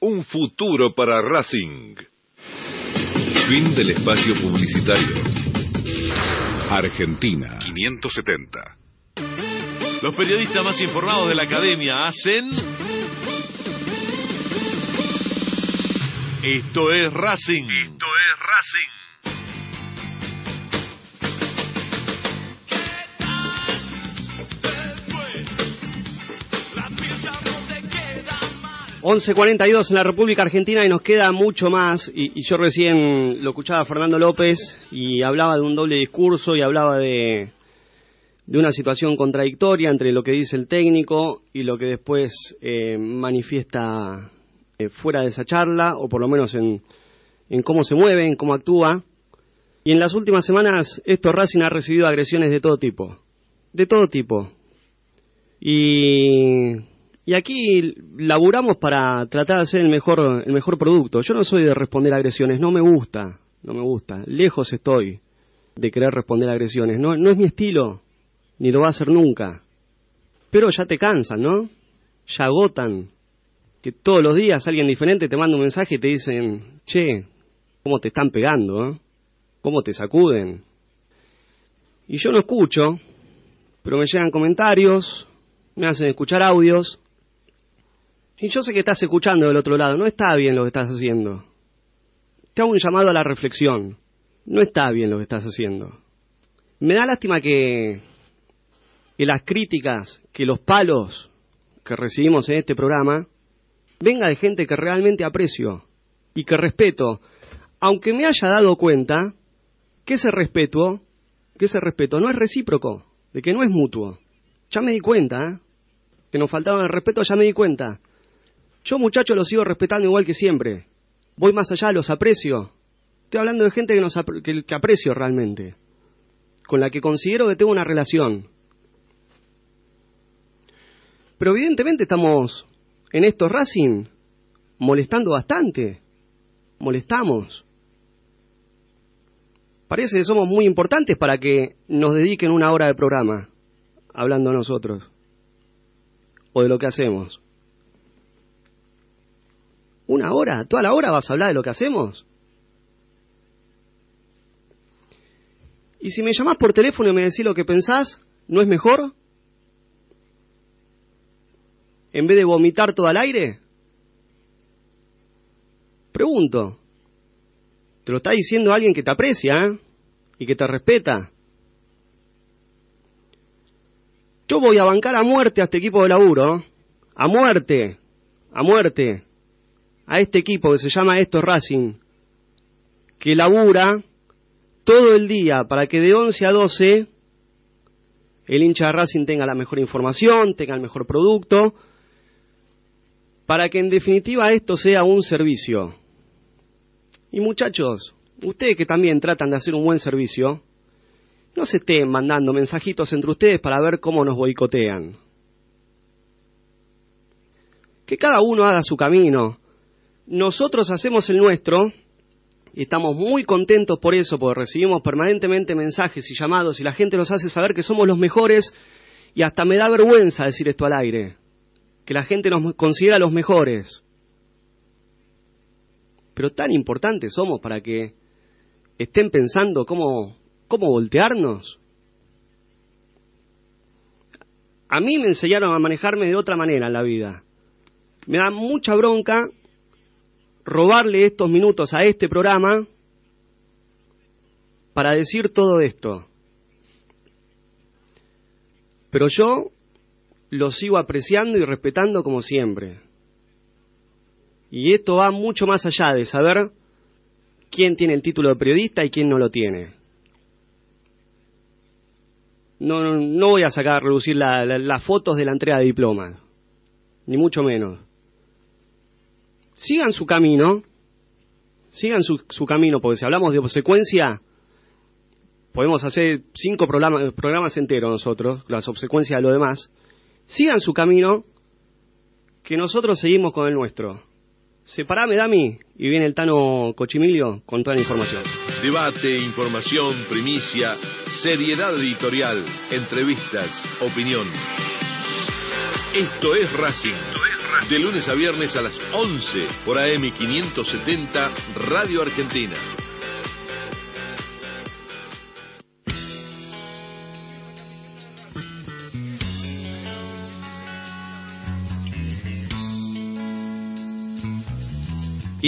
un futuro para Racing. Fin del espacio publicitario. Argentina 570. Los periodistas más informados de la academia hacen... Esto es Racing. Esto es Racing. 11.42 en la República Argentina y nos queda mucho más. Y, yo recién lo escuchaba a Fernando López y hablaba de un doble discurso y hablaba de, de una situación contradictoria entre lo que dice el técnico y lo que después eh, manifiesta eh, fuera de esa charla, o por lo menos en, en cómo se mueve, en cómo actúa. Y en las últimas semanas, esto Racing ha recibido agresiones de todo tipo. De todo tipo. Y y aquí laburamos para tratar de hacer el mejor, el mejor producto. Yo no soy de responder agresiones, no me gusta, no me gusta. Lejos estoy de querer responder agresiones. No, es mi estilo, ni lo va a hacer nunca. Pero ya te cansan, ¿no? Ya agotan. Que todos los días alguien diferente te manda un mensaje y te dicen, che, ¿cómo te están pegando? Eh? ¿Cómo te sacuden? Y yo no escucho, pero me llegan comentarios, me hacen escuchar audios y yo sé que estás escuchando del otro lado, no está bien lo que estás haciendo. Te hago un llamado a la reflexión. No está bien lo que estás haciendo. Me da lástima que, las críticas, que los palos que recibimos en este programa, venga de gente que realmente aprecio y que respeto, aunque me haya dado cuenta que ese respeto, que ese respeto no es recíproco, de que no es mutuo. Ya me di cuenta, ¿eh? que nos faltaba el respeto, ya me di cuenta. Yo, muchachos, los sigo respetando igual que siempre. Voy más allá, los aprecio. Estoy hablando de gente que, nos, que, aprecio realmente, con la que considero que tengo una relación. Pero evidentemente estamos en estos Racing molestando bastante. Molestamos. Parece que somos muy importantes para que nos dediquen una hora de programa hablando a nosotros o de lo que hacemos. ¿Una hora? ¿Toda la hora vas a hablar de lo que hacemos? Y si me llamás por teléfono y me decís lo que pensás, ¿no es mejor? En vez de vomitar todo al aire. Pregunto. Te lo está diciendo alguien que te aprecia ¿eh? y que te respeta. Yo voy a bancar a muerte a este equipo de laburo. A muerte. A muerte a este equipo que se llama Esto Racing, que labura todo el día para que de 11 a 12 el hincha de Racing tenga la mejor información, tenga el mejor producto, para que en definitiva esto sea un servicio. Y muchachos, ustedes que también tratan de hacer un buen servicio, no se estén mandando mensajitos entre ustedes para ver cómo nos boicotean. Que cada uno haga su camino, nosotros hacemos el nuestro y estamos muy contentos por eso, porque recibimos permanentemente mensajes y llamados y la gente nos hace saber que somos los mejores y hasta me da vergüenza decir esto al aire, que la gente nos considera los mejores. Pero tan importantes somos para que estén pensando cómo, cómo voltearnos. A mí me enseñaron a manejarme de otra manera en la vida. Me da mucha bronca robarle estos minutos a este programa para decir todo esto. Pero yo lo sigo apreciando y respetando como siempre. Y esto va mucho más allá de saber quién tiene el título de periodista y quién no lo tiene. No, no, voy a sacar a reducir las fotos de la entrega de diplomas, ni mucho menos sigan su camino, sigan su, camino, porque si hablamos de obsecuencia, podemos hacer cinco programas, programas enteros nosotros, las obsecuencias de lo demás. Sigan su camino, que nosotros seguimos con el nuestro. Separame, Dami, y viene el Tano Cochimilio con toda la información. Debate, información, primicia, seriedad editorial, entrevistas, opinión. Esto es Racing. De lunes a viernes a las 11 por AM 570 Radio Argentina.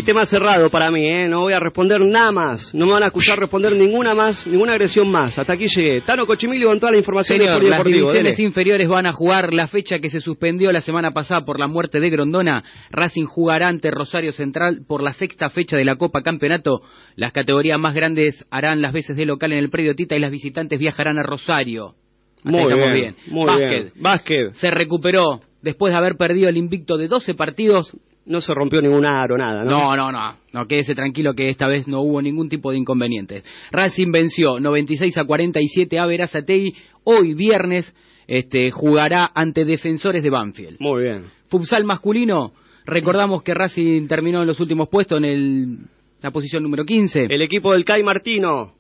Y tema cerrado para mí, ¿eh? No voy a responder nada más. No me van a escuchar responder ninguna más, ninguna agresión más. Hasta aquí llegué. Tano Cochimilio con toda la información Señor, del las divisiones dele. inferiores van a jugar la fecha que se suspendió la semana pasada por la muerte de Grondona. Racing jugará ante Rosario Central por la sexta fecha de la Copa Campeonato. Las categorías más grandes harán las veces de local en el predio Tita y las visitantes viajarán a Rosario. Hasta Muy bien, muy Básquet. bien. Básquet. Se recuperó después de haber perdido el invicto de 12 partidos. No se rompió ningún aro, nada, ¿no? No, no, no. No, quédese tranquilo que esta vez no hubo ningún tipo de inconvenientes. Racing venció 96 a 47 a Verazategui. Hoy viernes este, jugará ante defensores de Banfield. Muy bien. Futsal masculino. Recordamos que Racing terminó en los últimos puestos en el, la posición número 15. El equipo del CAI Martino.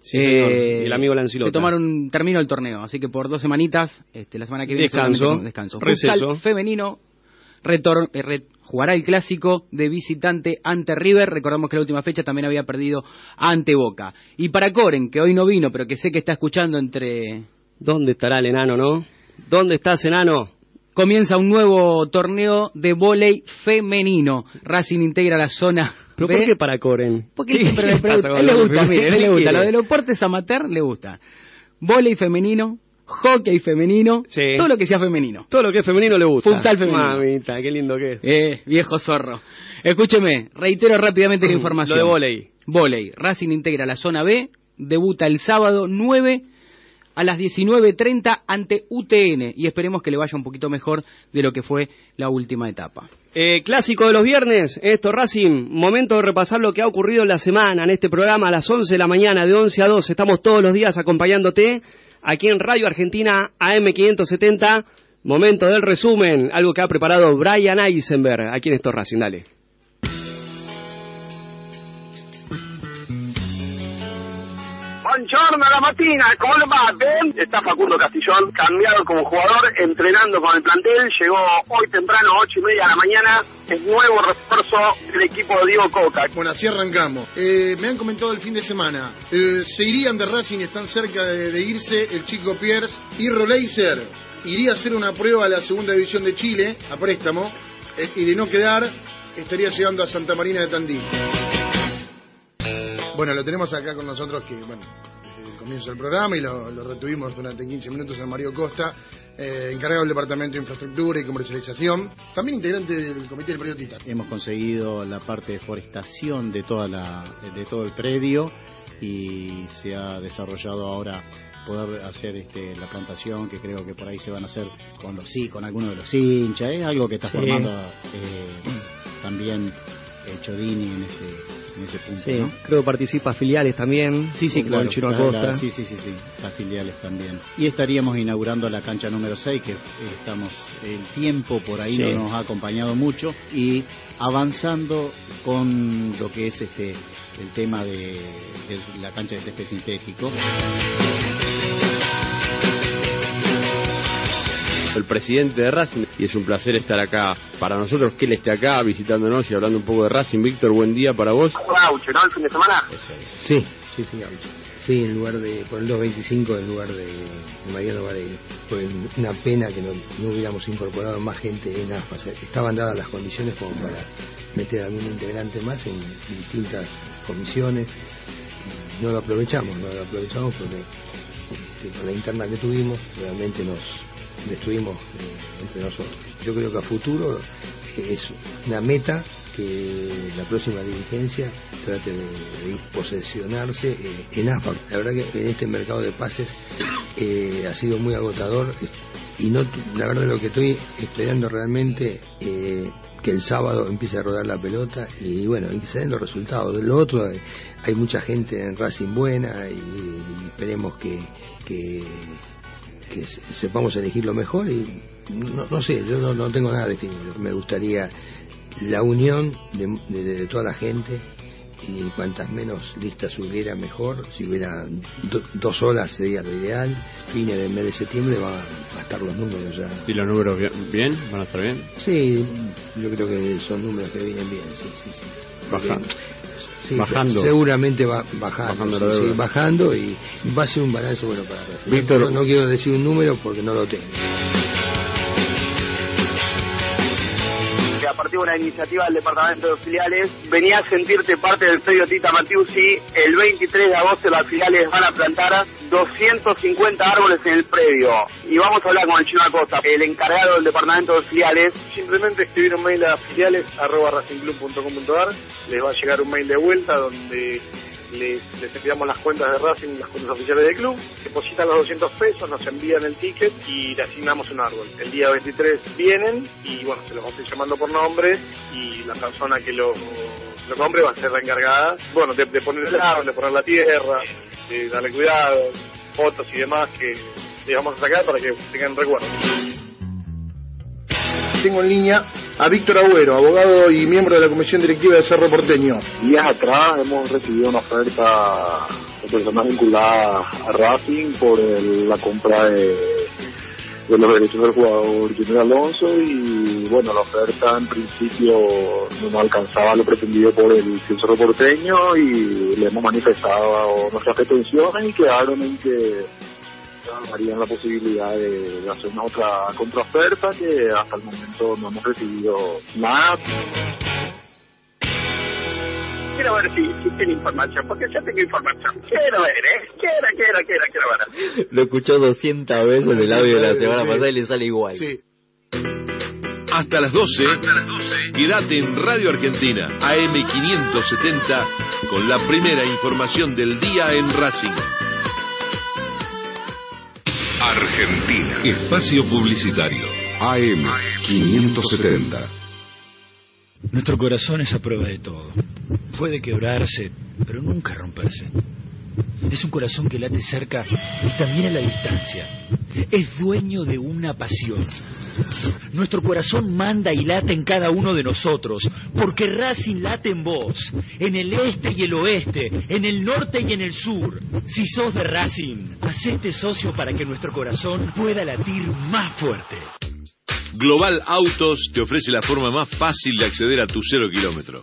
Sí, señor. El amigo Lancilota. Se tomaron, terminó el torneo, así que por dos semanitas, este, la semana que viene Descanso. descanso. Futsal femenino retor- eh, re- jugará el clásico de visitante ante River. Recordamos que la última fecha también había perdido ante Boca. Y para Coren, que hoy no vino, pero que sé que está escuchando entre... ¿Dónde estará el enano, no? ¿Dónde estás, enano? Comienza un nuevo torneo de vóley femenino. Racing integra la zona ¿Pero B. por qué para Coren? Porque él ¿Qué siempre le gusta, mire, él le ¿Qué gusta. Lo de los deportes amateur le gusta. Volei femenino, hockey femenino, Sí. todo lo que sea femenino. Todo lo que es femenino le gusta. Futsal femenino. Mamita, qué lindo que es. Eh, viejo zorro. Escúcheme, reitero rápidamente la información. Lo de vóley. Voley. Racing integra la zona B, debuta el sábado 9 a las 19.30 ante UTN y esperemos que le vaya un poquito mejor de lo que fue la última etapa. Eh, clásico de los viernes, esto Racing, momento de repasar lo que ha ocurrido en la semana en este programa a las 11 de la mañana, de 11 a 2, estamos todos los días acompañándote aquí en Radio Argentina AM570, momento del resumen, algo que ha preparado Brian Eisenberg aquí en esto Racing, dale. Buongiorno la mattina, ¿cómo le va? Está Facundo Castillón, cambiado como jugador, entrenando con el plantel, llegó hoy temprano, ocho y media de la mañana, es nuevo refuerzo del equipo de Diego Coca. Bueno, así arrancamos. Eh, me han comentado el fin de semana. eh, se irían de Racing, están cerca de, de irse el chico Pierce y Roleiser. Iría a hacer una prueba a la segunda división de Chile, a préstamo, eh, y de no quedar, estaría llegando a Santa Marina de Tandil. Bueno, lo tenemos acá con nosotros que, bueno, desde el comienzo del programa y lo, lo retuvimos durante 15 minutos en Mario Costa, eh, encargado del Departamento de Infraestructura y Comercialización, también integrante del Comité del Periodista. Hemos conseguido la parte de forestación de toda la de todo el predio y se ha desarrollado ahora poder hacer este, la plantación que creo que por ahí se van a hacer con los sí con algunos de los hinchas es algo que está Sí. formando eh, también Chodini en ese en ese punto Sí, ¿no? creo que participa filiales también, sí, sí, Claro, Chino Acosta. sí, sí, sí, sí, las filiales también. Y estaríamos inaugurando la cancha número 6, que eh, estamos, el tiempo por ahí Sí. no nos ha acompañado mucho, y avanzando con lo que es este el tema de, de la cancha de césped sintético. El presidente de Racing y es un placer estar acá para nosotros que él esté acá visitándonos y hablando un poco de Racing. Víctor, buen día para vos. Gaucho, ¿no? El fin de semana. Sí, sí, sí, Gaucho. Sí, en lugar de, por el 225 en lugar de, de Mariano Vareiro. Fue una pena que no, no hubiéramos incorporado más gente en AFA. O sea, estaban dadas las condiciones como para meter algún integrante más en distintas comisiones. No lo aprovechamos, no lo aprovechamos porque este, con la interna que tuvimos realmente nos destruimos eh, entre nosotros. Yo creo que a futuro es una meta que la próxima dirigencia trate de, posesionarse en AFA. La verdad que en este mercado de pases eh, ha sido muy agotador y no la verdad lo que estoy esperando realmente eh, que el sábado empiece a rodar la pelota y bueno, y que se den los resultados. De lo otro, eh, hay mucha gente en Racing buena y, y esperemos que, que, que sepamos elegir lo mejor y no, no sé, yo no, no tengo nada definido. Me gustaría la unión de, de- de toda la gente y cuantas menos listas hubiera mejor, si hubiera do- dos horas sería lo ideal, fines del mes de septiembre va, a estar los números ya. ¿Y los números bien? bien? ¿Van a estar bien? Sí, yo creo que son números que vienen bien, sí, sí, sí. Baja- Sí, bajando. Seguramente va bajando, Bajando sí, la sí, deuda. bajando y va a ser un balance bueno para. Víctor- no, no quiero decir un número porque no lo tengo. De una iniciativa del Departamento de Filiales venía a sentirte parte del predio Tita Matiusi. El 23 de agosto las filiales van a plantar 250 árboles en el predio. Y vamos a hablar con el Chino Acosta, el encargado del Departamento de Filiales. Simplemente escribir un mail a filiales les va a llegar un mail de vuelta donde les, les enviamos las cuentas de Racing, las cuentas oficiales del club, depositan los 200 pesos, nos envían el ticket y le asignamos un árbol. El día 23 vienen y bueno, se los vamos a ir llamando por nombre y la persona que lo, lo compre va a ser la encargada, bueno, de, de poner el árbol, de poner la tierra, de darle cuidado, fotos y demás que les vamos a sacar para que tengan recuerdo. Tengo en línea a Víctor Agüero, abogado y miembro de la Comisión Directiva de Cerro Porteño. Días atrás hemos recibido una oferta de personas vinculadas a Racing por el- la compra de, los derechos del jugador Junior Alonso y bueno, la oferta en principio no alcanzaba lo pretendido por el Cerro Porteño y le hemos manifestado nuestras pretensiones y quedaron en que harían la posibilidad de, de hacer una otra contraoferta que hasta el momento no hemos recibido nada. Quiero ver si, si tiene información, porque yo tengo información. Quiero ver, ¿eh? Quiero, quiero, quiero, quiero ver. Lo escuchó 200 veces en el audio de la semana pasada y le sale igual. Hasta las 12, quédate en Radio Argentina, AM570, con la primera información del día en Racing. Argentina. Espacio Publicitario. AM 570. Nuestro corazón es a prueba de todo. Puede quebrarse, pero nunca romperse. Es un corazón que late cerca y también a la distancia. Es dueño de una pasión. Nuestro corazón manda y late en cada uno de nosotros, porque Racing late en vos, en el este y el oeste, en el norte y en el sur. Si sos de Racing, hacete socio para que nuestro corazón pueda latir más fuerte. Global Autos te ofrece la forma más fácil de acceder a tu cero kilómetro.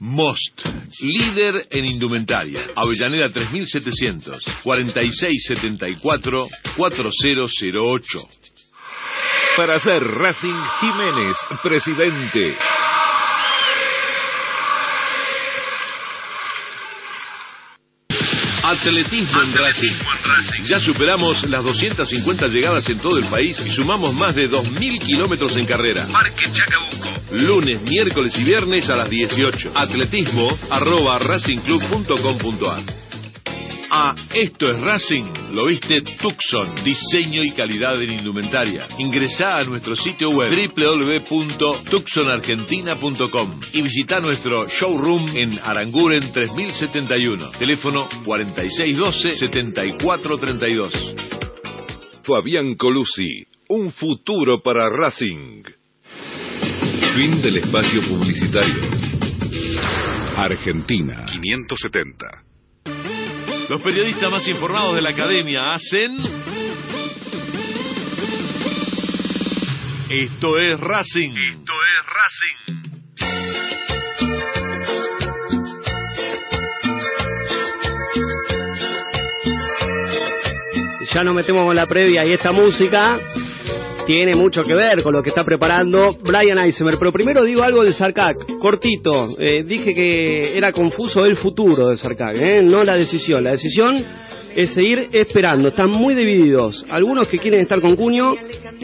Most, líder en indumentaria. Avellaneda 3700, 4674, 4008. Para ser Racing Jiménez, presidente. Atletismo en Racing. Ya superamos las 250 llegadas en todo el país y sumamos más de 2.000 kilómetros en carrera. Parque Chacabuco. Lunes, miércoles y viernes a las 18. Atletismo arroba racingclub.com.ar Ah, esto es Racing. Lo viste Tucson. Diseño y calidad en indumentaria. Ingresá a nuestro sitio web www.tucsonargentina.com y visita nuestro showroom en Aranguren 3071. Teléfono 4612-7432. Fabián Colucci, un futuro para Racing. Fin del espacio publicitario. Argentina 570. Los periodistas más informados de la academia hacen... Esto es Racing. Esto es Racing. ya nos metemos con la previa y esta música tiene mucho que ver con lo que está preparando Brian Eisenberg. Pero primero digo algo de Sarkak, cortito. Eh, dije que era confuso el futuro de Sarkak, ¿eh? no la decisión. La decisión es seguir esperando. Están muy divididos. Algunos que quieren estar con Cuño,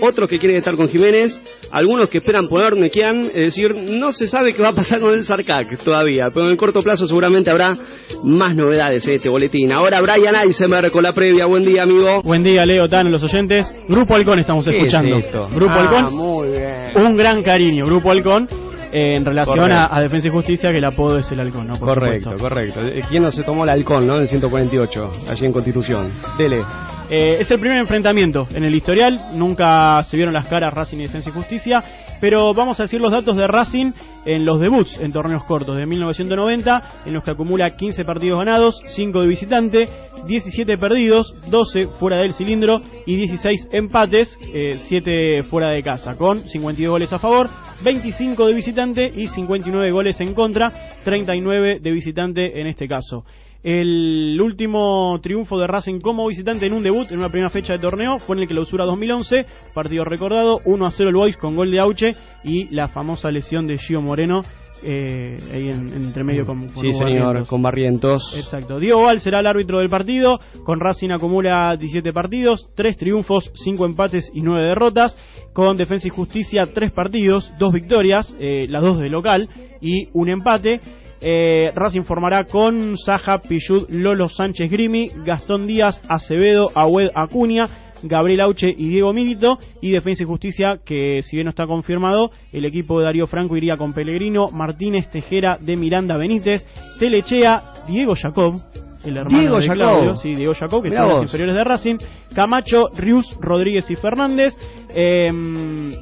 otros que quieren estar con Jiménez, algunos que esperan poner Nequian. Es decir, no se sabe qué va a pasar con el Sarcac todavía, pero en el corto plazo seguramente habrá más novedades en este boletín. Ahora Brian Eisenberg con la previa. Buen día, amigo. Buen día, Leo, Tan, los oyentes. Grupo Halcón estamos ¿Qué escuchando. es? Grupo Ah, Halcón. muy bien. Un gran cariño, Grupo Halcón, en relación Correcto. a, a Defensa y Justicia, que el apodo es el Halcón, ¿no? Por Correcto, supuesto. correcto. Eh, ¿Quién no se tomó el halcón, no? Del 148, allí en Constitución. Dele. Eh, es el primer enfrentamiento en el historial, nunca se vieron las caras Racing y Defensa y Justicia, pero vamos a decir los datos de Racing en los debuts en torneos cortos de 1990, en los que acumula 15 partidos ganados, 5 de visitante, 17 perdidos, 12 fuera del cilindro y 16 empates, eh, 7 fuera de casa, con 52 goles a favor, 25 de visitante y 59 goles en contra, 39 de visitante en este caso. El último triunfo de Racing como visitante en un debut en una primera fecha de torneo fue en el clausura 2011, partido recordado, 1 a 0 el Boys con gol de Auche y la famosa lesión de Gio Moreno eh, ahí en, entre medio con, con Sí, señor, Barrientos. con Barrientos. Exacto. Diego Val será el árbitro del partido. Con Racing acumula 17 partidos, 3 triunfos, 5 empates y 9 derrotas. Con Defensa y Justicia 3 partidos, 2 victorias, eh, las 2 de local y un empate. Eh, Racing formará con Saja, Pillud, Lolo Sánchez Grimi, Gastón Díaz, Acevedo, Agüed Acuña, Gabriel Auche y Diego Milito. Y Defensa y Justicia, que si bien no está confirmado, el equipo de Darío Franco iría con Pellegrino, Martínez Tejera de Miranda Benítez, Telechea, Diego Jacob, el hermano Diego de Jacob. Claudio, sí, Diego Jacob, que Mirá está en las inferiores de Racing, Camacho, Rius, Rodríguez y Fernández. Eh,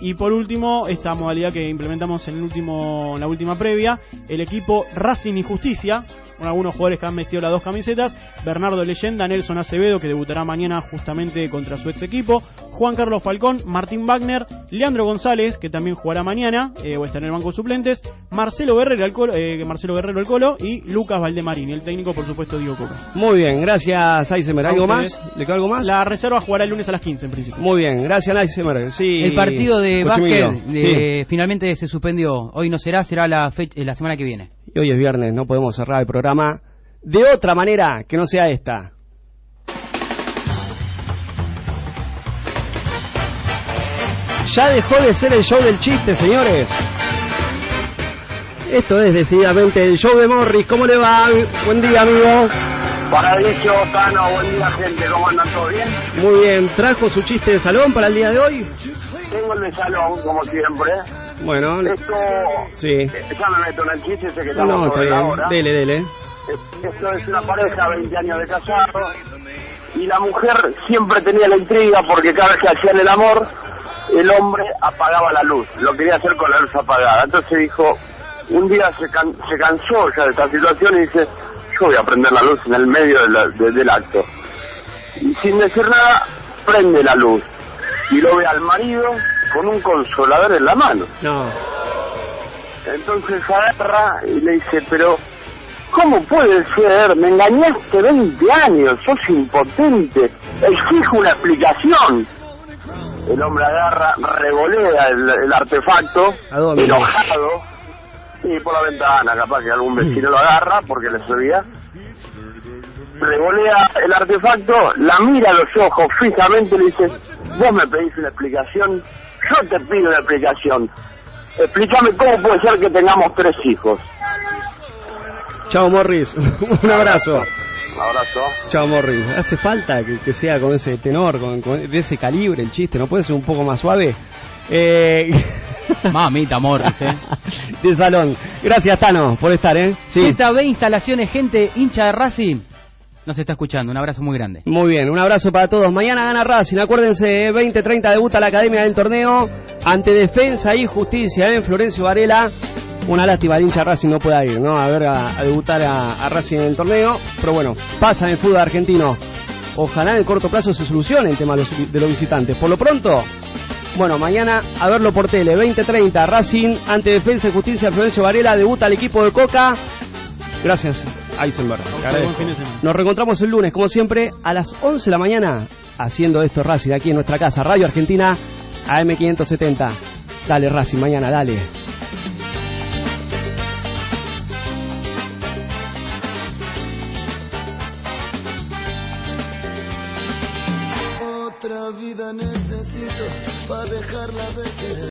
y por último, esta modalidad que implementamos en, el último, en la última previa, el equipo Racing y Justicia, con algunos jugadores que han vestido las dos camisetas, Bernardo Leyenda, Nelson Acevedo, que debutará mañana justamente contra su ex equipo, Juan Carlos Falcón, Martín Wagner, Leandro González, que también jugará mañana, eh, o está en el banco de suplentes, Marcelo Guerrero, el Colo, eh, Marcelo Guerrero el Colo, y Lucas Valdemarín, el técnico, por supuesto, Diego Coca. Muy bien, gracias Eisenberg. ¿Algo más? ¿Le queda algo más? La reserva jugará el lunes a las 15 en principio. Muy bien, gracias Sí, El partido de básquet de- finalmente se suspendió. Hoy no será, será la, fecha, la semana que viene. Y hoy es viernes, no podemos cerrar el programa de otra manera que no sea esta. Ya dejó de ser el show del chiste, señores. Esto es decididamente el show de Morris. ¿Cómo le va? Buen día, amigo. Paradiso, Tano, buen día gente, ¿cómo andan? ¿Todo bien? Muy bien, ¿trajo su chiste de salón para el día de hoy? Tengo el de salón, como siempre. Bueno, Esto, sí. eh, ya me meto en el chiste, sé que estamos No, está la bien. hora. Dele, dele. Esto es una pareja, 20 años de casado, y la mujer siempre tenía la intriga porque cada vez que hacían el amor, el hombre apagaba la luz, lo quería hacer con la luz apagada. Entonces dijo, un día se, can- se cansó ya de esta situación y dice, yo voy a prender la luz en el medio de la- de- del acto. Y sin decir nada, prende la luz y lo ve al marido con un consolador en la mano. No. Entonces agarra y le dice, pero ¿cómo puede ser? Me engañaste 20 años, sos impotente, exijo una explicación. El hombre agarra, revolea el, el artefacto, enojado, y por la ventana, capaz que algún vecino lo agarra porque le servía. Revolea el artefacto, la mira a los ojos fijamente y le dice, vos me pedís una explicación, yo te pido una explicación. Explícame cómo puede ser que tengamos tres hijos. Chao, Morris. Un abrazo. Un abrazo. Chao, Morris. Hace falta que, que sea con ese tenor, con, con- de ese calibre el chiste. ¿No puede ser un poco más suave? Eh... Mamita, Morris, eh. de salón. Gracias, Tano, por estar, ¿eh? ZB Instalaciones, gente hincha de Racing. Nos está escuchando. Un abrazo muy grande. Muy bien, un abrazo para todos. Mañana gana Racing, acuérdense, 20-30 debuta la Academia del Torneo ante Defensa y Justicia en Florencio Varela. Una lástima, el hincha Racing no pueda ir, ¿no? A ver, a, a debutar a, a Racing en el torneo. Pero bueno, pasa en el fútbol argentino. Ojalá en el corto plazo se solucione el tema de los, de los visitantes. Por lo pronto, bueno, mañana a verlo por tele, 20-30, Racing ante Defensa y Justicia, Florencio Varela, debuta el equipo de Coca. Gracias Eisenberg. Nos reencontramos el lunes, como siempre, a las 11 de la mañana, haciendo esto Racing aquí en nuestra casa, Radio Argentina, AM570. Dale Racing, mañana, dale. Otra vida necesito